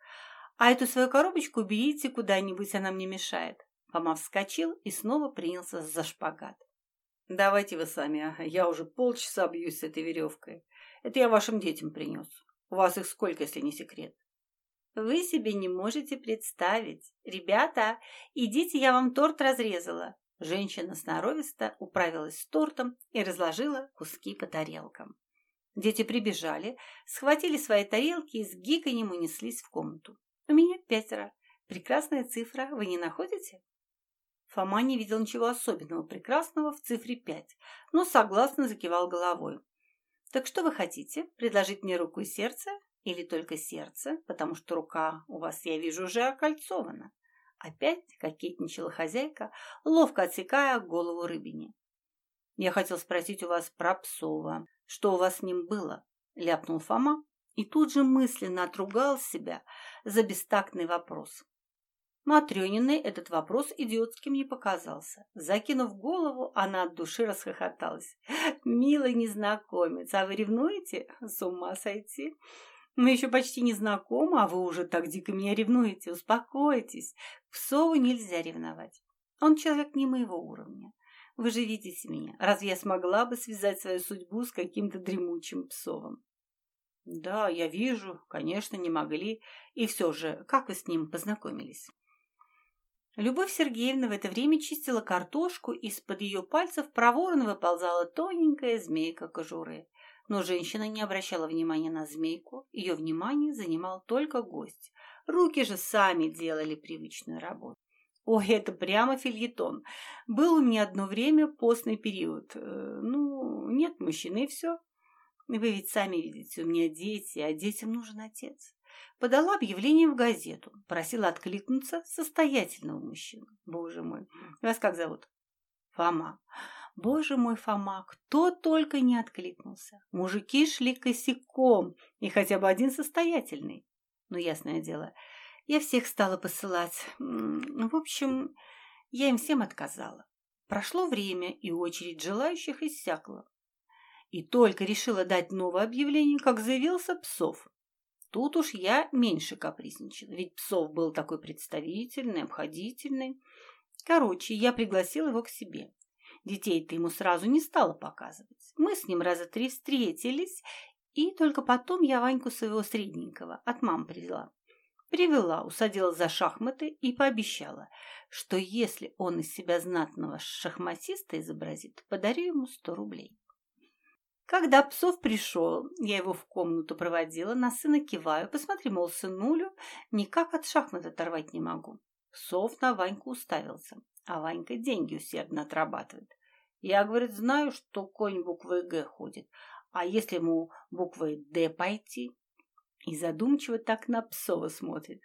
«А эту свою коробочку уберите куда-нибудь, она мне мешает». Фома вскочил и снова принялся за шпагат. Давайте вы сами, я уже полчаса бьюсь с этой веревкой. Это я вашим детям принес. У вас их сколько, если не секрет? Вы себе не можете представить. Ребята, идите, я вам торт разрезала. Женщина сноровисто управилась с тортом и разложила куски по тарелкам. Дети прибежали, схватили свои тарелки и с гиканьем унеслись в комнату. У меня пятеро. Прекрасная цифра, вы не находите? Фома не видел ничего особенного прекрасного в цифре пять, но согласно закивал головой. «Так что вы хотите? Предложить мне руку и сердце? Или только сердце, потому что рука у вас, я вижу, уже окольцована?» Опять кокетничала хозяйка, ловко отсекая голову рыбине. «Я хотел спросить у вас про Псова. Что у вас с ним было?» — ляпнул Фома и тут же мысленно отругал себя за бестактный вопрос. Матрёниной этот вопрос идиотским не показался. Закинув голову, она от души расхохоталась. «Милый незнакомец, а вы ревнуете? С ума сойти! Мы еще почти не знакомы, а вы уже так дико меня ревнуете. Успокойтесь. Псову нельзя ревновать. Он человек не моего уровня. Вы же видите меня. Разве я смогла бы связать свою судьбу с каким-то дремучим псовым? Да, я вижу, конечно, не могли. И все же, как вы с ним познакомились? Любовь Сергеевна в это время чистила картошку, из-под ее пальцев проворно выползала тоненькая змейка кожуры. Но женщина не обращала внимания на змейку, ее внимание занимал только гость. Руки же сами делали привычную работу. Ой, это прямо фильетон. Был у меня одно время постный период. Э, ну, нет мужчины и все. Вы ведь сами видите, у меня дети, а детям нужен отец подала объявление в газету, просила откликнуться состоятельного мужчину. Боже мой, вас как зовут? Фома. Боже мой, Фома, кто только не откликнулся. Мужики шли косяком, и хотя бы один состоятельный. Ну, ясное дело, я всех стала посылать. В общем, я им всем отказала. Прошло время, и очередь желающих иссякла. И только решила дать новое объявление, как заявился Псов. Тут уж я меньше капризничала, ведь Псов был такой представительный, обходительный. Короче, я пригласила его к себе. Детей-то ему сразу не стала показывать. Мы с ним раза три встретились, и только потом я Ваньку своего средненького от мам привела. Привела, усадила за шахматы и пообещала, что если он из себя знатного шахматиста изобразит, подарю ему сто рублей. Когда Псов пришел, я его в комнату проводила, на сына киваю. Посмотри, мол, сынулю, никак от шахмат оторвать не могу. Псов на Ваньку уставился, а Ванька деньги усердно отрабатывает. Я, говорит, знаю, что конь буквой «Г» ходит, а если ему буквой «Д» пойти? И задумчиво так на Псова смотрит.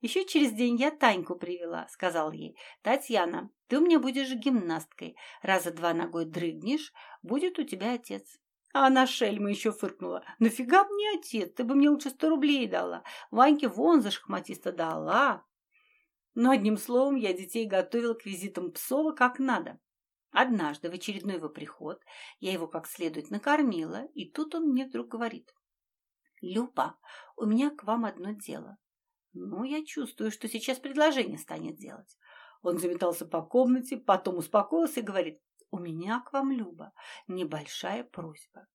Еще через день я Таньку привела, сказал ей. Татьяна, ты у меня будешь гимнасткой. Раза два ногой дрыгнешь, будет у тебя отец. А она шельма еще фыркнула. «Нафига мне отец? Ты бы мне лучше сто рублей дала. Ваньке вон за шахматиста дала». Но одним словом, я детей готовила к визитам Псова как надо. Однажды, в очередной его приход, я его как следует накормила, и тут он мне вдруг говорит. «Люба, у меня к вам одно дело. Ну, я чувствую, что сейчас предложение станет делать». Он заметался по комнате, потом успокоился и говорит, «У меня к вам, Люба, небольшая просьба».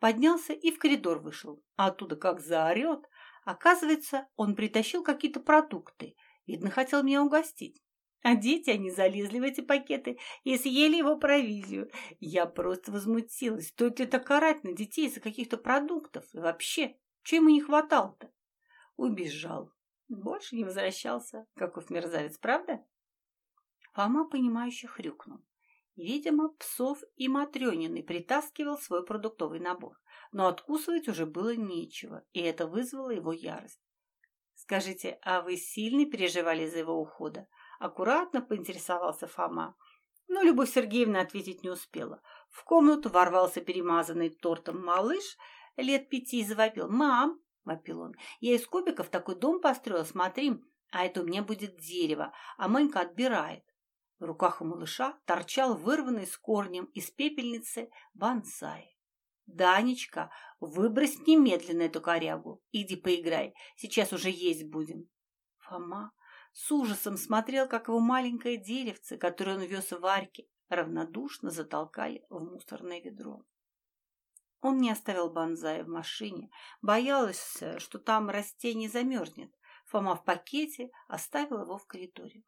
Поднялся и в коридор вышел, а оттуда как заорет. Оказывается, он притащил какие-то продукты. Видно, хотел меня угостить. А дети, они залезли в эти пакеты и съели его провизию. Я просто возмутилась. Стоит ли так орать на детей из-за каких-то продуктов? И вообще, что ему не хватало-то? Убежал. Больше не возвращался. Каков мерзавец, правда? Фома, понимающе хрюкнул. Видимо, Псов и Матрёниной притаскивал свой продуктовый набор, но откусывать уже было нечего, и это вызвало его ярость. «Скажите, а вы сильно переживали за его ухода?» Аккуратно поинтересовался Фома. Но Любовь Сергеевна ответить не успела. В комнату ворвался перемазанный тортом малыш лет пяти и завопил. «Мам!» — вопил он. «Я из кубиков такой дом построил, смотри, а это у меня будет дерево, а Манька отбирает. В руках у малыша торчал вырванный с корнем из пепельницы бонсай. «Данечка, выбрось немедленно эту корягу. Иди поиграй, сейчас уже есть будем». Фома с ужасом смотрел, как его маленькое деревце, которое он вез в арке, равнодушно затолкали в мусорное ведро. Он не оставил банзая в машине, боялся, что там растение замерзнет. Фома в пакете оставил его в коридоре.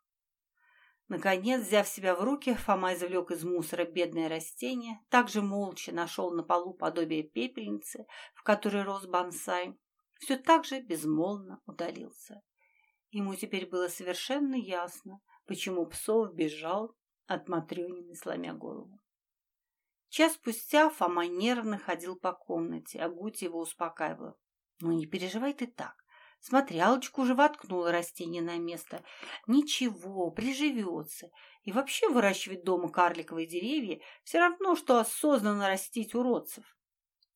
Наконец, взяв себя в руки, Фома извлек из мусора бедное растение, также молча нашел на полу подобие пепельницы, в которой рос бонсай, все так же безмолвно удалился. Ему теперь было совершенно ясно, почему Псов бежал от Матрёнины, сломя голову. Час спустя Фома нервно ходил по комнате, а Гути его успокаивала. «Ну, не переживай ты так. Смотри, Алочка уже воткнула растение на место. Ничего, приживется. И вообще выращивать дома карликовые деревья все равно, что осознанно растить уродцев.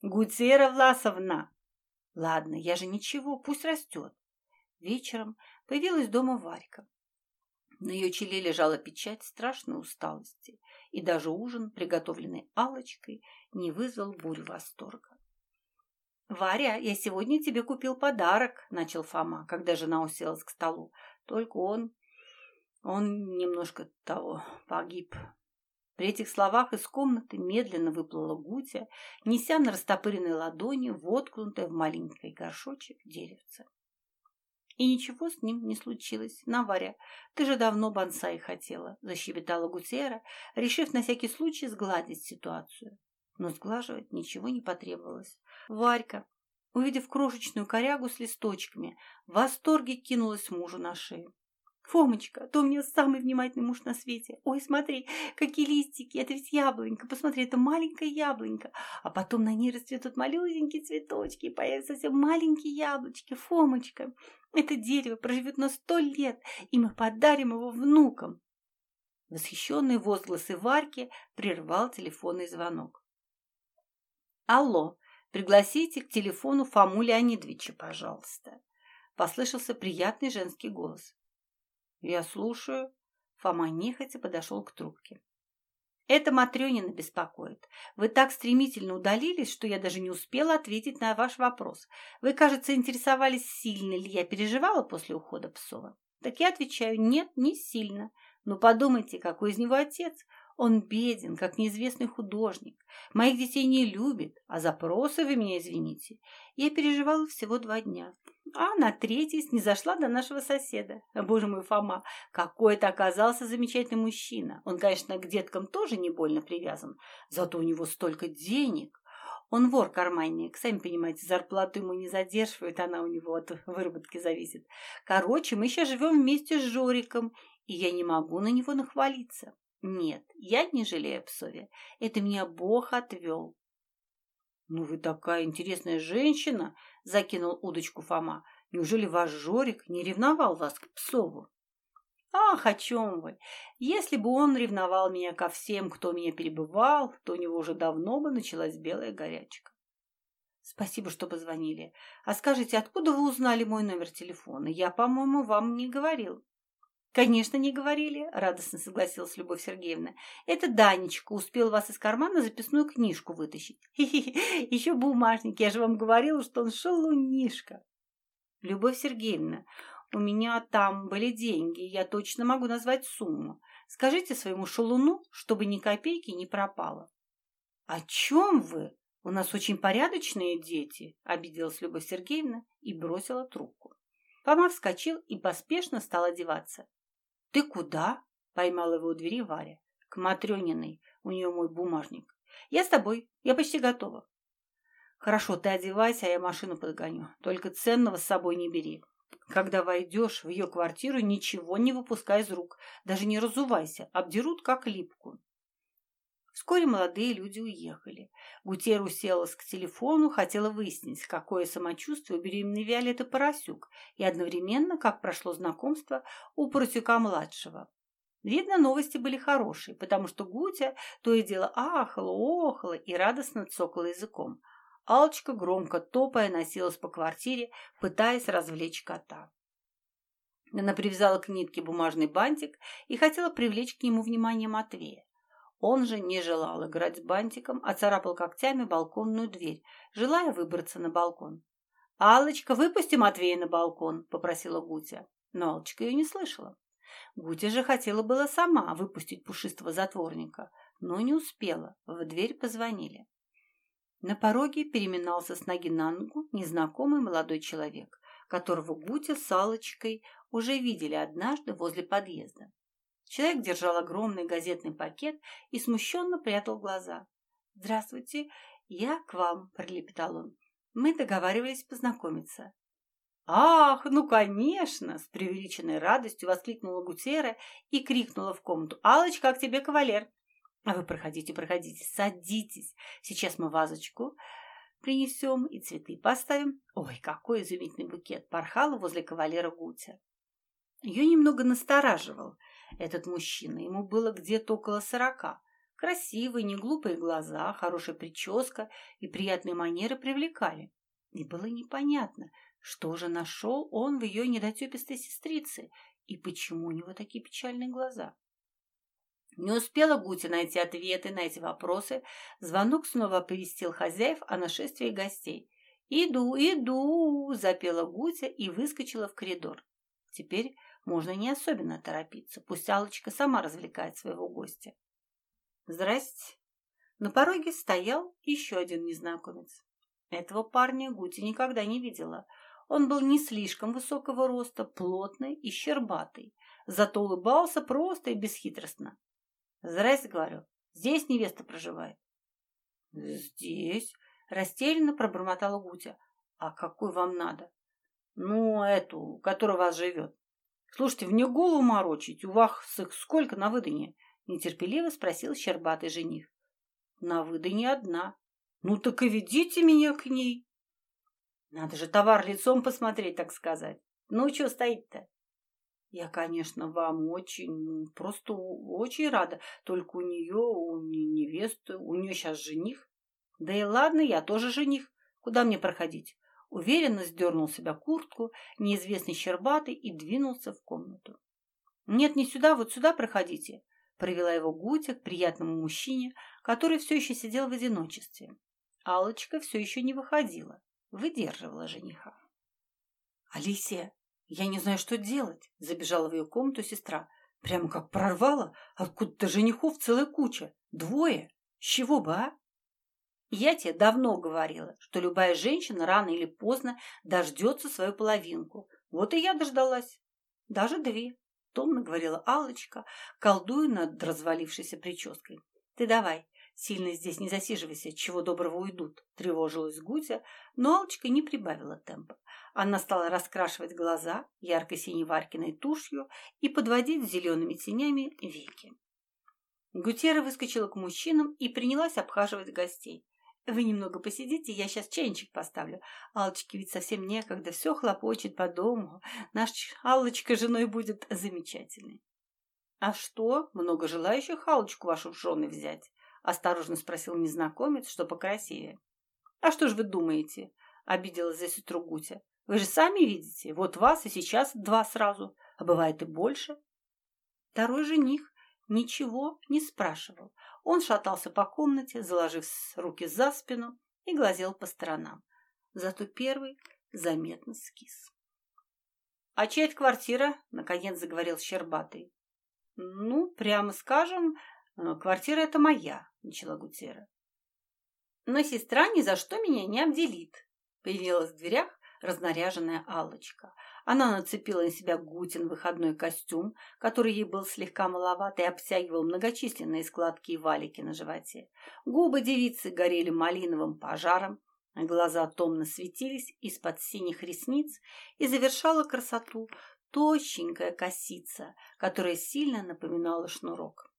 Гутера Власовна! Ладно, я же ничего, пусть растет. Вечером появилась дома Варька. На ее челе лежала печать страшной усталости, и даже ужин, приготовленный алочкой не вызвал бурю восторга. «Варя, я сегодня тебе купил подарок», — начал Фома, когда жена уселась к столу. «Только он... он немножко того погиб». При этих словах из комнаты медленно выплыла Гутя, неся на растопыренной ладони воткнутое в маленький горшочек деревце. И ничего с ним не случилось. Наваря, ты же давно бонсай хотела, защебетала Гутера, решив на всякий случай сгладить ситуацию. Но сглаживать ничего не потребовалось. Варька, увидев крошечную корягу с листочками, в восторге кинулась мужу на шею. Фомочка, ты у меня самый внимательный муж на свете. Ой, смотри, какие листики, это ведь яблонька. Посмотри, это маленькая яблонька. А потом на ней расцветут малюсенькие цветочки, появятся совсем маленькие яблочки. Фомочка, это дерево проживет на сто лет, и мы подарим его внукам. Восхищенные возгласы Варьки прервал телефонный звонок. «Алло, пригласите к телефону Фому Леонидовича, пожалуйста», послышался приятный женский голос. «Я слушаю». Фома нехотя подошел к трубке. «Это Матрёнина беспокоит. Вы так стремительно удалились, что я даже не успела ответить на ваш вопрос. Вы, кажется, интересовались, сильно ли я переживала после ухода Псова. Так я отвечаю, нет, не сильно. Но подумайте, какой из него отец. Он беден, как неизвестный художник. Моих детей не любит, а запросы вы меня извините. Я переживала всего два дня. А на третий снизошла до нашего соседа. Боже мой, Фома, какой это оказался замечательный мужчина. Он, конечно, к деткам тоже не больно привязан, зато у него столько денег. Он вор-карманник, сами понимаете, зарплату ему не задерживает, она у него от выработки зависит. Короче, мы сейчас живем вместе с Жориком, и я не могу на него нахвалиться. Нет, я не жалею Псове. Это меня Бог отвел. «Ну вы такая интересная женщина!» – закинул удочку Фома. «Неужели ваш Жорик не ревновал вас к Псову?» «Ах, о чем вы! Если бы он ревновал меня ко всем, кто меня перебывал, то у него уже давно бы началась белая горячка». «Спасибо, что позвонили. А скажите, откуда вы узнали мой номер телефона? Я, по-моему, вам не говорил». «Конечно, не говорили», — радостно согласилась Любовь Сергеевна. «Это Данечка успел вас из кармана записную книжку вытащить. Хи-хи, еще бумажник, я же вам говорила, что он шалунишка». «Любовь Сергеевна, у меня там были деньги, я точно могу назвать сумму. Скажите своему шалуну, чтобы ни копейки не пропало». «О чем вы? У нас очень порядочные дети», — обиделась Любовь Сергеевна и бросила трубку. Фома вскочил и поспешно стал одеваться. «Ты куда?» — поймала его у двери Варя. «К Матрёниной. У нее мой бумажник. Я с тобой. Я почти готова». «Хорошо, ты одевайся, а я машину подгоню. Только ценного с собой не бери. Когда войдешь в ее квартиру, ничего не выпускай из рук. Даже не разувайся, обдерут как липку». Вскоре молодые люди уехали. Гутер уселась к телефону, хотела выяснить, какое самочувствие у беременной Виолетты Поросюк и одновременно, как прошло знакомство у Поросюка-младшего. Видно, новости были хорошие, потому что Гутя то и дело ахала, охала и радостно цокала языком. Алчка, громко топая, носилась по квартире, пытаясь развлечь кота. Она привязала к нитке бумажный бантик и хотела привлечь к нему внимание Матвея. Он же не желал играть с бантиком, а царапал когтями балконную дверь, желая выбраться на балкон. «Аллочка, выпусти Матвея на балкон», — попросила Гутя. Но Аллочка ее не слышала. Гутя же хотела было сама выпустить пушистого затворника, но не успела, в дверь позвонили. На пороге переминался с ноги на ногу незнакомый молодой человек, которого Гутя с Аллочкой уже видели однажды возле подъезда. Человек держал огромный газетный пакет и смущенно прятал глаза. «Здравствуйте, я к вам», – пролепетал он. «Мы договаривались познакомиться». «Ах, ну, конечно!» – с преувеличенной радостью воскликнула Гутера и крикнула в комнату. «Аллочка, как тебе кавалер?» «А вы проходите, проходите, садитесь. Сейчас мы вазочку принесем и цветы поставим. Ой, какой изумительный букет!» Порхала возле кавалера Гутя. Ее немного настораживал этот мужчина. Ему было где-то около сорока. Красивые, неглупые глаза, хорошая прическа и приятные манеры привлекали. И было непонятно, что же нашел он в ее недотепистой сестрице и почему у него такие печальные глаза. Не успела Гути найти ответы на эти вопросы, звонок снова оповестил хозяев о нашествии гостей. «Иду, иду!» – запела Гутя и выскочила в коридор. Теперь можно не особенно торопиться, пусть Аллочка сама развлекает своего гостя. «Здрасте!» На пороге стоял еще один незнакомец. Этого парня Гути никогда не видела. Он был не слишком высокого роста, плотный и щербатый, зато улыбался просто и бесхитростно. «Здрасте, — говорю, — здесь невеста проживает». «Здесь?» — растерянно пробормотала Гутя. «А какой вам надо?» «Ну, эту, которая вас живет». «Слушайте, мне голову морочить, у вас сколько на выданье?» — нетерпеливо спросил щербатый жених. «На выданье одна». «Ну так и ведите меня к ней». «Надо же товар лицом посмотреть, так сказать. Ну, что стоит-то?» Я, конечно, вам очень, ну, просто очень рада. Только у нее, у невесты, у нее сейчас жених. Да и ладно, я тоже жених. Куда мне проходить? Уверенно сдернул себя куртку, неизвестный щербатый, и двинулся в комнату. Нет, не сюда, вот сюда проходите. Провела его Гутя к приятному мужчине, который все еще сидел в одиночестве. алочка все еще не выходила, выдерживала жениха. «Алисия, я не знаю, что делать, забежала в ее комнату сестра. Прямо как прорвала, откуда-то женихов целая куча. Двое. С чего бы, а? Я тебе давно говорила, что любая женщина рано или поздно дождется свою половинку. Вот и я дождалась. Даже две, томно говорила Алочка, колдуя над развалившейся прической. Ты давай, сильно здесь не засиживайся, чего доброго уйдут, тревожилась Гутя, но Алочка не прибавила темпа. Она стала раскрашивать глаза ярко-синей Варькиной тушью и подводить зелеными тенями веки. Гутера выскочила к мужчинам и принялась обхаживать гостей. «Вы немного посидите, я сейчас чайничек поставлю. Аллочке ведь совсем некогда, все хлопочет по дому. Наш Аллочка женой будет замечательной». «А что, много желающих Аллочку вашу в жены взять?» – осторожно спросил незнакомец, что покрасивее. «А что ж вы думаете?» – обиделась за сестру Гутя. Вы же сами видите, вот вас и сейчас два сразу, а бывает и больше. Второй жених ничего не спрашивал. Он шатался по комнате, заложив руки за спину и глазел по сторонам. Зато первый заметно скис. — А чья это квартира? — наконец заговорил Щербатый. — Ну, прямо скажем, э, квартира это моя, — начала Гутера. — Но сестра ни за что меня не обделит, — появилась в дверях разнаряженная Аллочка. Она нацепила на себя Гутин выходной костюм, который ей был слегка маловат и обтягивал многочисленные складки и валики на животе. Губы девицы горели малиновым пожаром, глаза томно светились из-под синих ресниц и завершала красоту тощенькая косица, которая сильно напоминала шнурок.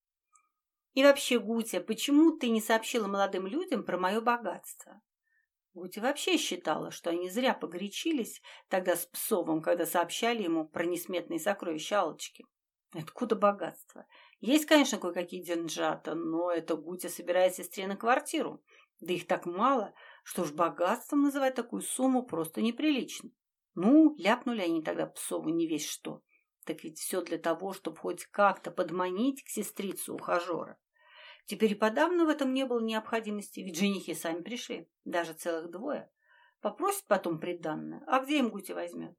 И вообще, Гутя, почему ты не сообщила молодым людям про мое богатство? Гути вообще считала, что они зря погорячились тогда с Псовым, когда сообщали ему про несметные сокровища Алочки. Откуда богатство? Есть, конечно, кое-какие деньжата, но это Гутя собирает сестре на квартиру. Да их так мало, что уж богатством называть такую сумму просто неприлично. Ну, ляпнули они тогда Псову не весь что. Так ведь все для того, чтобы хоть как-то подманить к сестрицу ухажера. Теперь и подавно в этом не было необходимости, ведь женихи сами пришли, даже целых двое. Попросят потом приданное, а где им Гути возьмет?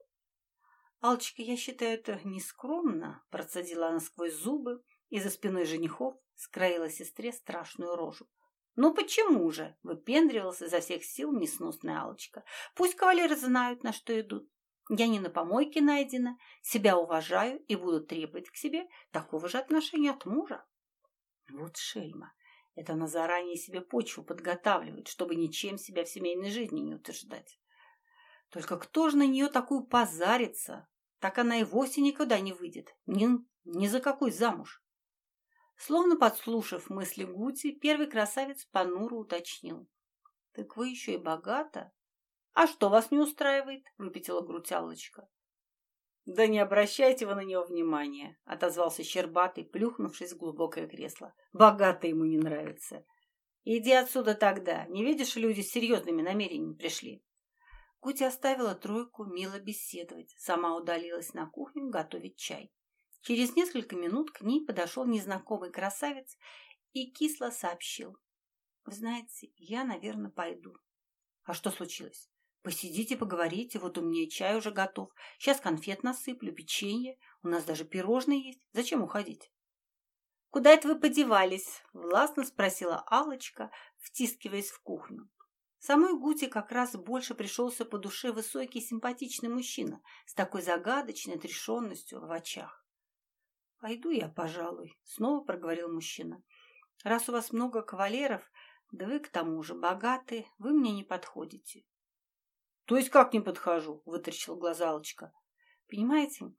Алочка, я считаю это нескромно, процедила она сквозь зубы и за спиной женихов скроила сестре страшную рожу. «Ну почему же?» – выпендривался изо всех сил несносная Алочка. «Пусть кавалеры знают, на что идут. Я не на помойке найдена, себя уважаю и буду требовать к себе такого же отношения от мужа». Вот шельма. Это она заранее себе почву подготавливает, чтобы ничем себя в семейной жизни не утверждать. Только кто же на нее такую позарится? Так она и вовсе никуда не выйдет. Ни, ни за какой замуж. Словно подслушав мысли Гути, первый красавец понуро уточнил. «Так вы еще и богата?» «А что вас не устраивает?» — выпятила грудь Аллочка. «Да не обращайте вы на него внимания», — отозвался Щербатый, плюхнувшись в глубокое кресло. «Богато ему не нравится. Иди отсюда тогда. Не видишь, люди с серьезными намерениями пришли». Гути оставила тройку мило беседовать, сама удалилась на кухню готовить чай. Через несколько минут к ней подошел незнакомый красавец и кисло сообщил. «Вы знаете, я, наверное, пойду». «А что случилось?» Посидите, поговорите, вот у меня чай уже готов. Сейчас конфет насыплю, печенье. У нас даже пирожные есть. Зачем уходить? «Куда это вы подевались?» – властно спросила алочка втискиваясь в кухню. Самой Гути как раз больше пришелся по душе высокий симпатичный мужчина с такой загадочной отрешенностью в очах. «Пойду я, пожалуй», — снова проговорил мужчина. «Раз у вас много кавалеров, да вы к тому же богаты, вы мне не подходите. То есть как не подхожу? Вытаращил глаза Алочка. Понимаете,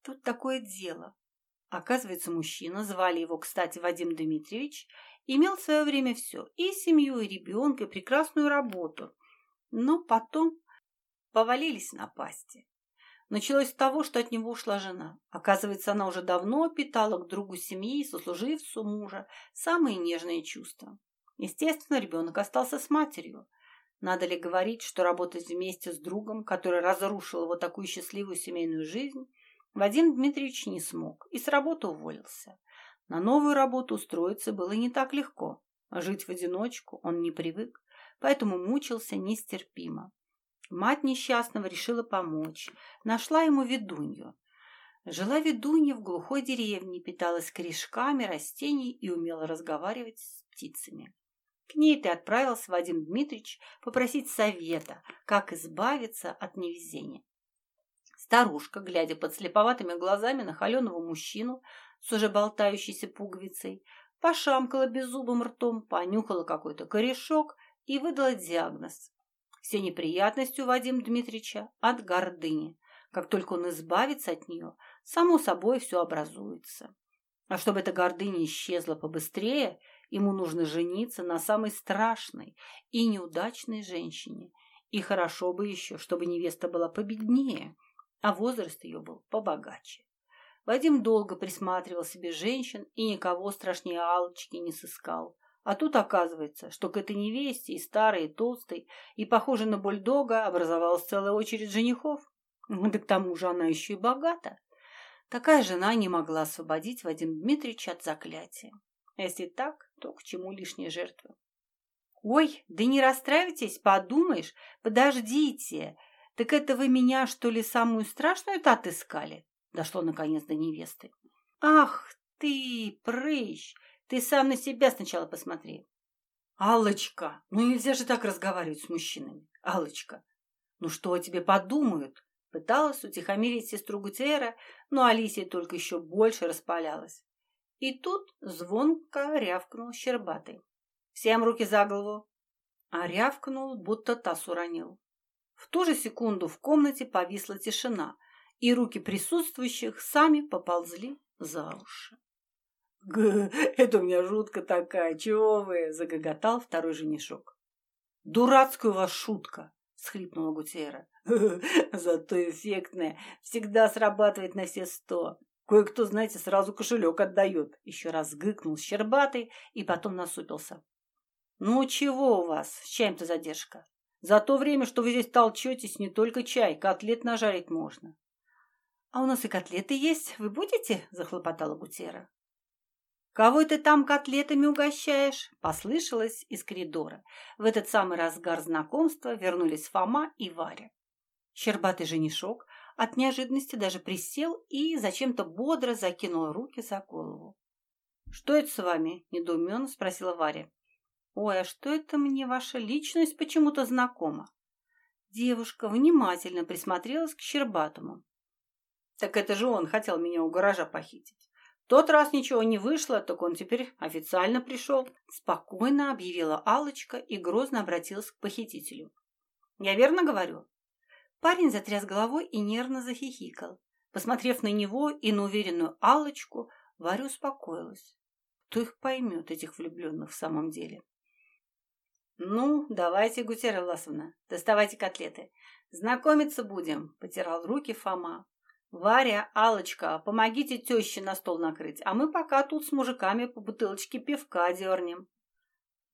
тут такое дело. Оказывается, мужчина, звали его, кстати, Вадим Дмитриевич, имел в свое время все. И семью, и ребенка, и прекрасную работу. Но потом повалились на пасти. Началось с того, что от него ушла жена. Оказывается, она уже давно питала к другу семьи, сослуживцу мужа, самые нежные чувства. Естественно, ребенок остался с матерью. Надо ли говорить, что работать вместе с другом, который разрушил его такую счастливую семейную жизнь, Вадим Дмитриевич не смог и с работы уволился. На новую работу устроиться было не так легко. Жить в одиночку он не привык, поэтому мучился нестерпимо. Мать несчастного решила помочь, нашла ему ведунью. Жила ведунья в глухой деревне, питалась корешками растений и умела разговаривать с птицами. К ней ты отправился, Вадим Дмитриевич, попросить совета, как избавиться от невезения. Старушка, глядя под слеповатыми глазами на холеного мужчину с уже болтающейся пуговицей, пошамкала беззубым ртом, понюхала какой-то корешок и выдала диагноз. Все неприятности у Вадима Дмитриевича от гордыни. Как только он избавится от нее, само собой все образуется. А чтобы эта гордыня исчезла побыстрее, Ему нужно жениться на самой страшной и неудачной женщине. И хорошо бы еще, чтобы невеста была победнее, а возраст ее был побогаче. Вадим долго присматривал себе женщин и никого страшнее Алочки не сыскал. А тут оказывается, что к этой невесте и старой, и толстой, и похожей на бульдога образовалась целая очередь женихов. Да к тому же она еще и богата. Такая жена не могла освободить Вадим Дмитриевича от заклятия. А если так, то к чему лишние жертвы? Ой, да не расстраивайтесь, подумаешь, подождите. Так это вы меня, что ли, самую страшную-то отыскали? Дошло, наконец, до невесты. Ах ты, прыщ, ты сам на себя сначала посмотри. Аллочка, ну нельзя же так разговаривать с мужчинами. Аллочка, ну что о тебе подумают? Пыталась утихомирить сестру Гутера, но Алисия только еще больше распалялась. И тут звонко рявкнул Щербатый. «Всем руки за голову!» А рявкнул, будто таз уронил. В ту же секунду в комнате повисла тишина, и руки присутствующих сами поползли за уши. «Г, это у меня жутко такая, чего вы?» – загоготал второй женишок. «Дурацкая у вас шутка!» – схлипнула Гутера. «Зато эффектная, всегда срабатывает на все сто. Кое-кто, знаете, сразу кошелек отдает. Еще раз гыкнул щербатый и потом насупился. Ну, чего у вас? С чаем-то задержка? За то время, что вы здесь толчетесь, не только чай, котлет нажарить можно. А у нас и котлеты есть. Вы будете? Захлопотала Гутера. «Кого ты там котлетами угощаешь?» – послышалось из коридора. В этот самый разгар знакомства вернулись Фома и Варя. Щербатый женишок от неожиданности даже присел и зачем-то бодро закинул руки за голову. «Что это с вами?» – недоуменно спросила Варя. «Ой, а что это мне ваша личность почему-то знакома?» Девушка внимательно присмотрелась к Щербатому. «Так это же он хотел меня у гаража похитить. тот раз ничего не вышло, так он теперь официально пришел», – спокойно объявила алочка и грозно обратилась к похитителю. «Я верно говорю?» Парень затряс головой и нервно захихикал. Посмотрев на него и на уверенную алочку Варя успокоилась. Кто их поймет, этих влюбленных в самом деле? «Ну, давайте, Гутера Власовна, доставайте котлеты. Знакомиться будем», — потирал руки Фома. «Варя, алочка помогите теще на стол накрыть, а мы пока тут с мужиками по бутылочке пивка дернем».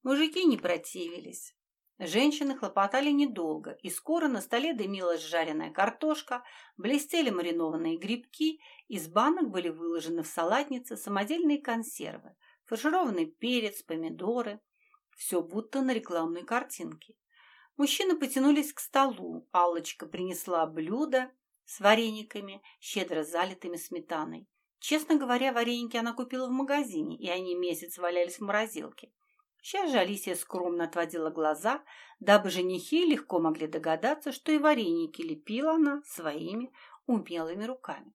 Мужики не противились. Женщины хлопотали недолго, и скоро на столе дымилась жареная картошка, блестели маринованные грибки, из банок были выложены в салатнице самодельные консервы, фаршированный перец, помидоры, все будто на рекламной картинке. Мужчины потянулись к столу. Аллочка принесла блюдо с варениками, щедро залитыми сметаной. Честно говоря, вареники она купила в магазине, и они месяц валялись в морозилке. Сейчас же Алисия скромно отводила глаза, дабы женихи легко могли догадаться, что и вареники лепила она своими умелыми руками.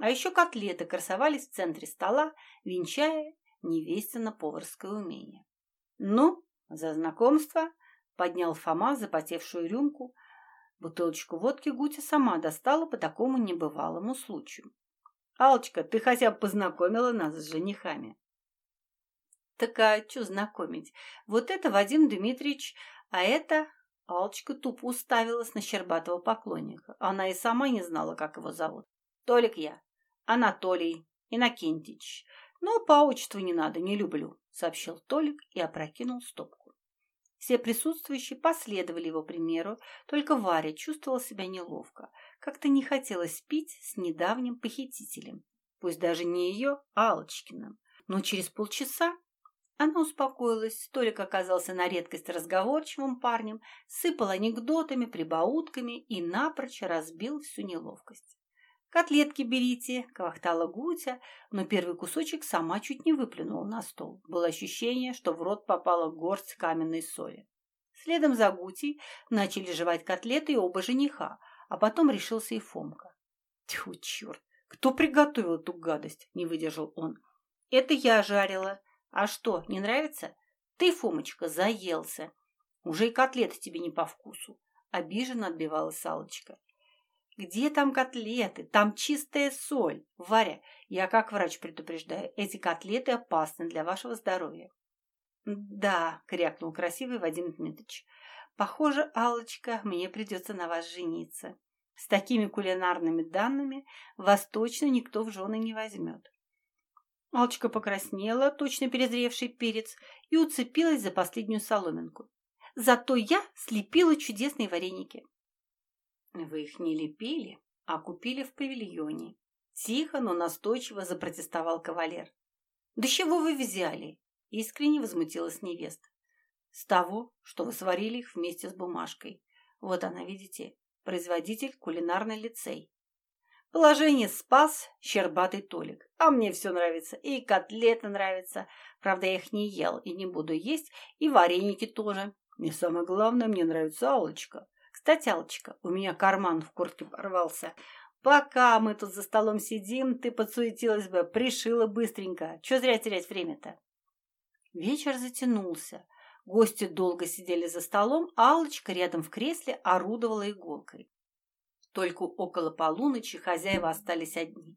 А еще котлеты красовались в центре стола, венчая невестина поварское умение. «Ну, за знакомство!» — поднял Фома запотевшую рюмку. Бутылочку водки Гутя сама достала по такому небывалому случаю. «Алочка, ты хотя бы познакомила нас с женихами?» «Так а что знакомить? Вот это Вадим Дмитриевич, а это...» Алочка тупо уставилась на Щербатого поклонника. Она и сама не знала, как его зовут. «Толик я. Анатолий Иннокентич. Но по отчеству не надо, не люблю сообщил Толик и опрокинул стопку. Все присутствующие последовали его примеру, только Варя чувствовала себя неловко. Как-то не хотелось пить с недавним похитителем, пусть даже не ее, а Алочкиным. Но через полчаса она успокоилась, Толик оказался на редкость разговорчивым парнем, сыпал анекдотами, прибаутками и напрочь разбил всю неловкость. «Котлетки берите», — квахтала Гутя, но первый кусочек сама чуть не выплюнула на стол. Было ощущение, что в рот попала горсть каменной соли. Следом за Гутей начали жевать котлеты и оба жениха, а потом решился и Фомка. «Тьфу, черт! Кто приготовил эту гадость?» — не выдержал он. «Это я жарила. А что, не нравится? Ты, Фомочка, заелся. Уже и котлеты тебе не по вкусу». Обиженно отбивалась Салочка. Где там котлеты? Там чистая соль. Варя, я как врач предупреждаю, эти котлеты опасны для вашего здоровья. Да, крякнул красивый Вадим Дмитриевич. Похоже, алочка мне придется на вас жениться. С такими кулинарными данными вас точно никто в жены не возьмет. Алочка покраснела, точно перезревший перец, и уцепилась за последнюю соломинку. Зато я слепила чудесные вареники. Вы их не лепили, а купили в павильоне. Тихо, но настойчиво запротестовал кавалер. Да чего вы взяли? Искренне возмутилась невеста. С того, что вы сварили их вместе с бумажкой. Вот она, видите, производитель кулинарный лицей. Положение спас щербатый Толик. А мне все нравится. И котлеты нравятся. Правда, я их не ел и не буду есть. И вареники тоже. И самое главное, мне нравится Аллочка. Кстати, Алочка, у меня карман в куртке порвался. Пока мы тут за столом сидим, ты подсуетилась бы, пришила быстренько. Чего зря терять время-то? Вечер затянулся. Гости долго сидели за столом, а Аллочка рядом в кресле орудовала иголкой. Только около полуночи хозяева остались одни.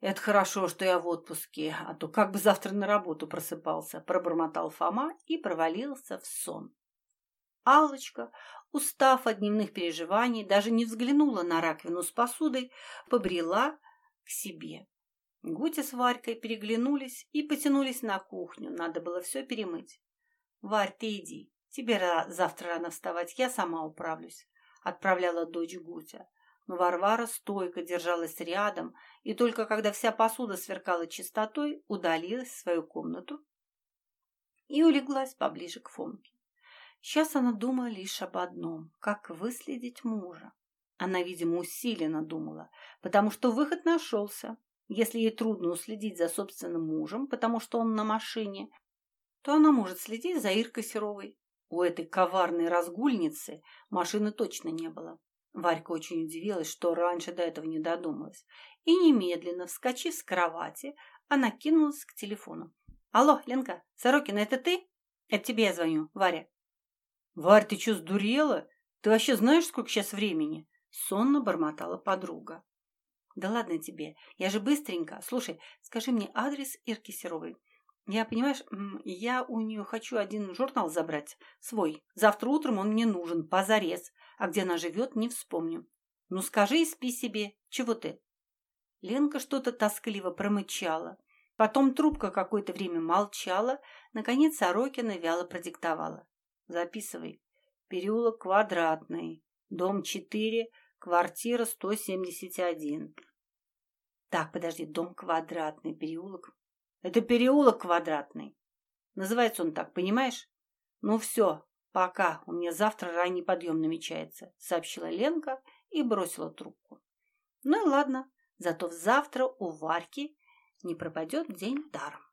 «Это хорошо, что я в отпуске, а то как бы завтра на работу просыпался», пробормотал Фома и провалился в сон. Аллочка, устав от дневных переживаний, даже не взглянула на раковину с посудой, побрела к себе. Гутя с Варькой переглянулись и потянулись на кухню. Надо было все перемыть. «Варь, ты иди. Тебе завтра рано вставать, я сама управлюсь», — отправляла дочь Гутя. Но Варвара стойко держалась рядом, и только когда вся посуда сверкала чистотой, удалилась в свою комнату и улеглась поближе к Фомке. Сейчас она думала лишь об одном – как выследить мужа. Она, видимо, усиленно думала, потому что выход нашелся. Если ей трудно уследить за собственным мужем, потому что он на машине, то она может следить за Иркой Серовой. У этой коварной разгульницы машины точно не было. Варька очень удивилась, что раньше до этого не додумалась. И немедленно, вскочив с кровати, она кинулась к телефону. «Алло, Ленка, Сорокина, это ты? Это тебе я звоню, Варя». «Варь, ты что, сдурела? Ты вообще знаешь, сколько сейчас времени?» Сонно бормотала подруга. «Да ладно тебе, я же быстренько. Слушай, скажи мне адрес Ирки Серовой. Я, понимаешь, я у нее хочу один журнал забрать, свой. Завтра утром он мне нужен, позарез. А где она живет, не вспомню. Ну скажи и спи себе. Чего ты?» Ленка что-то тоскливо промычала. Потом трубка какое-то время молчала. Наконец Сорокина вяло продиктовала. «Записывай. Переулок Квадратный. Дом 4, квартира 171. Так, подожди, дом Квадратный, переулок. Это переулок Квадратный. Называется он так, понимаешь? Ну все, пока, у меня завтра ранний подъем намечается, сообщила Ленка и бросила трубку. Ну и ладно, зато завтра у Варьки не пропадет день даром.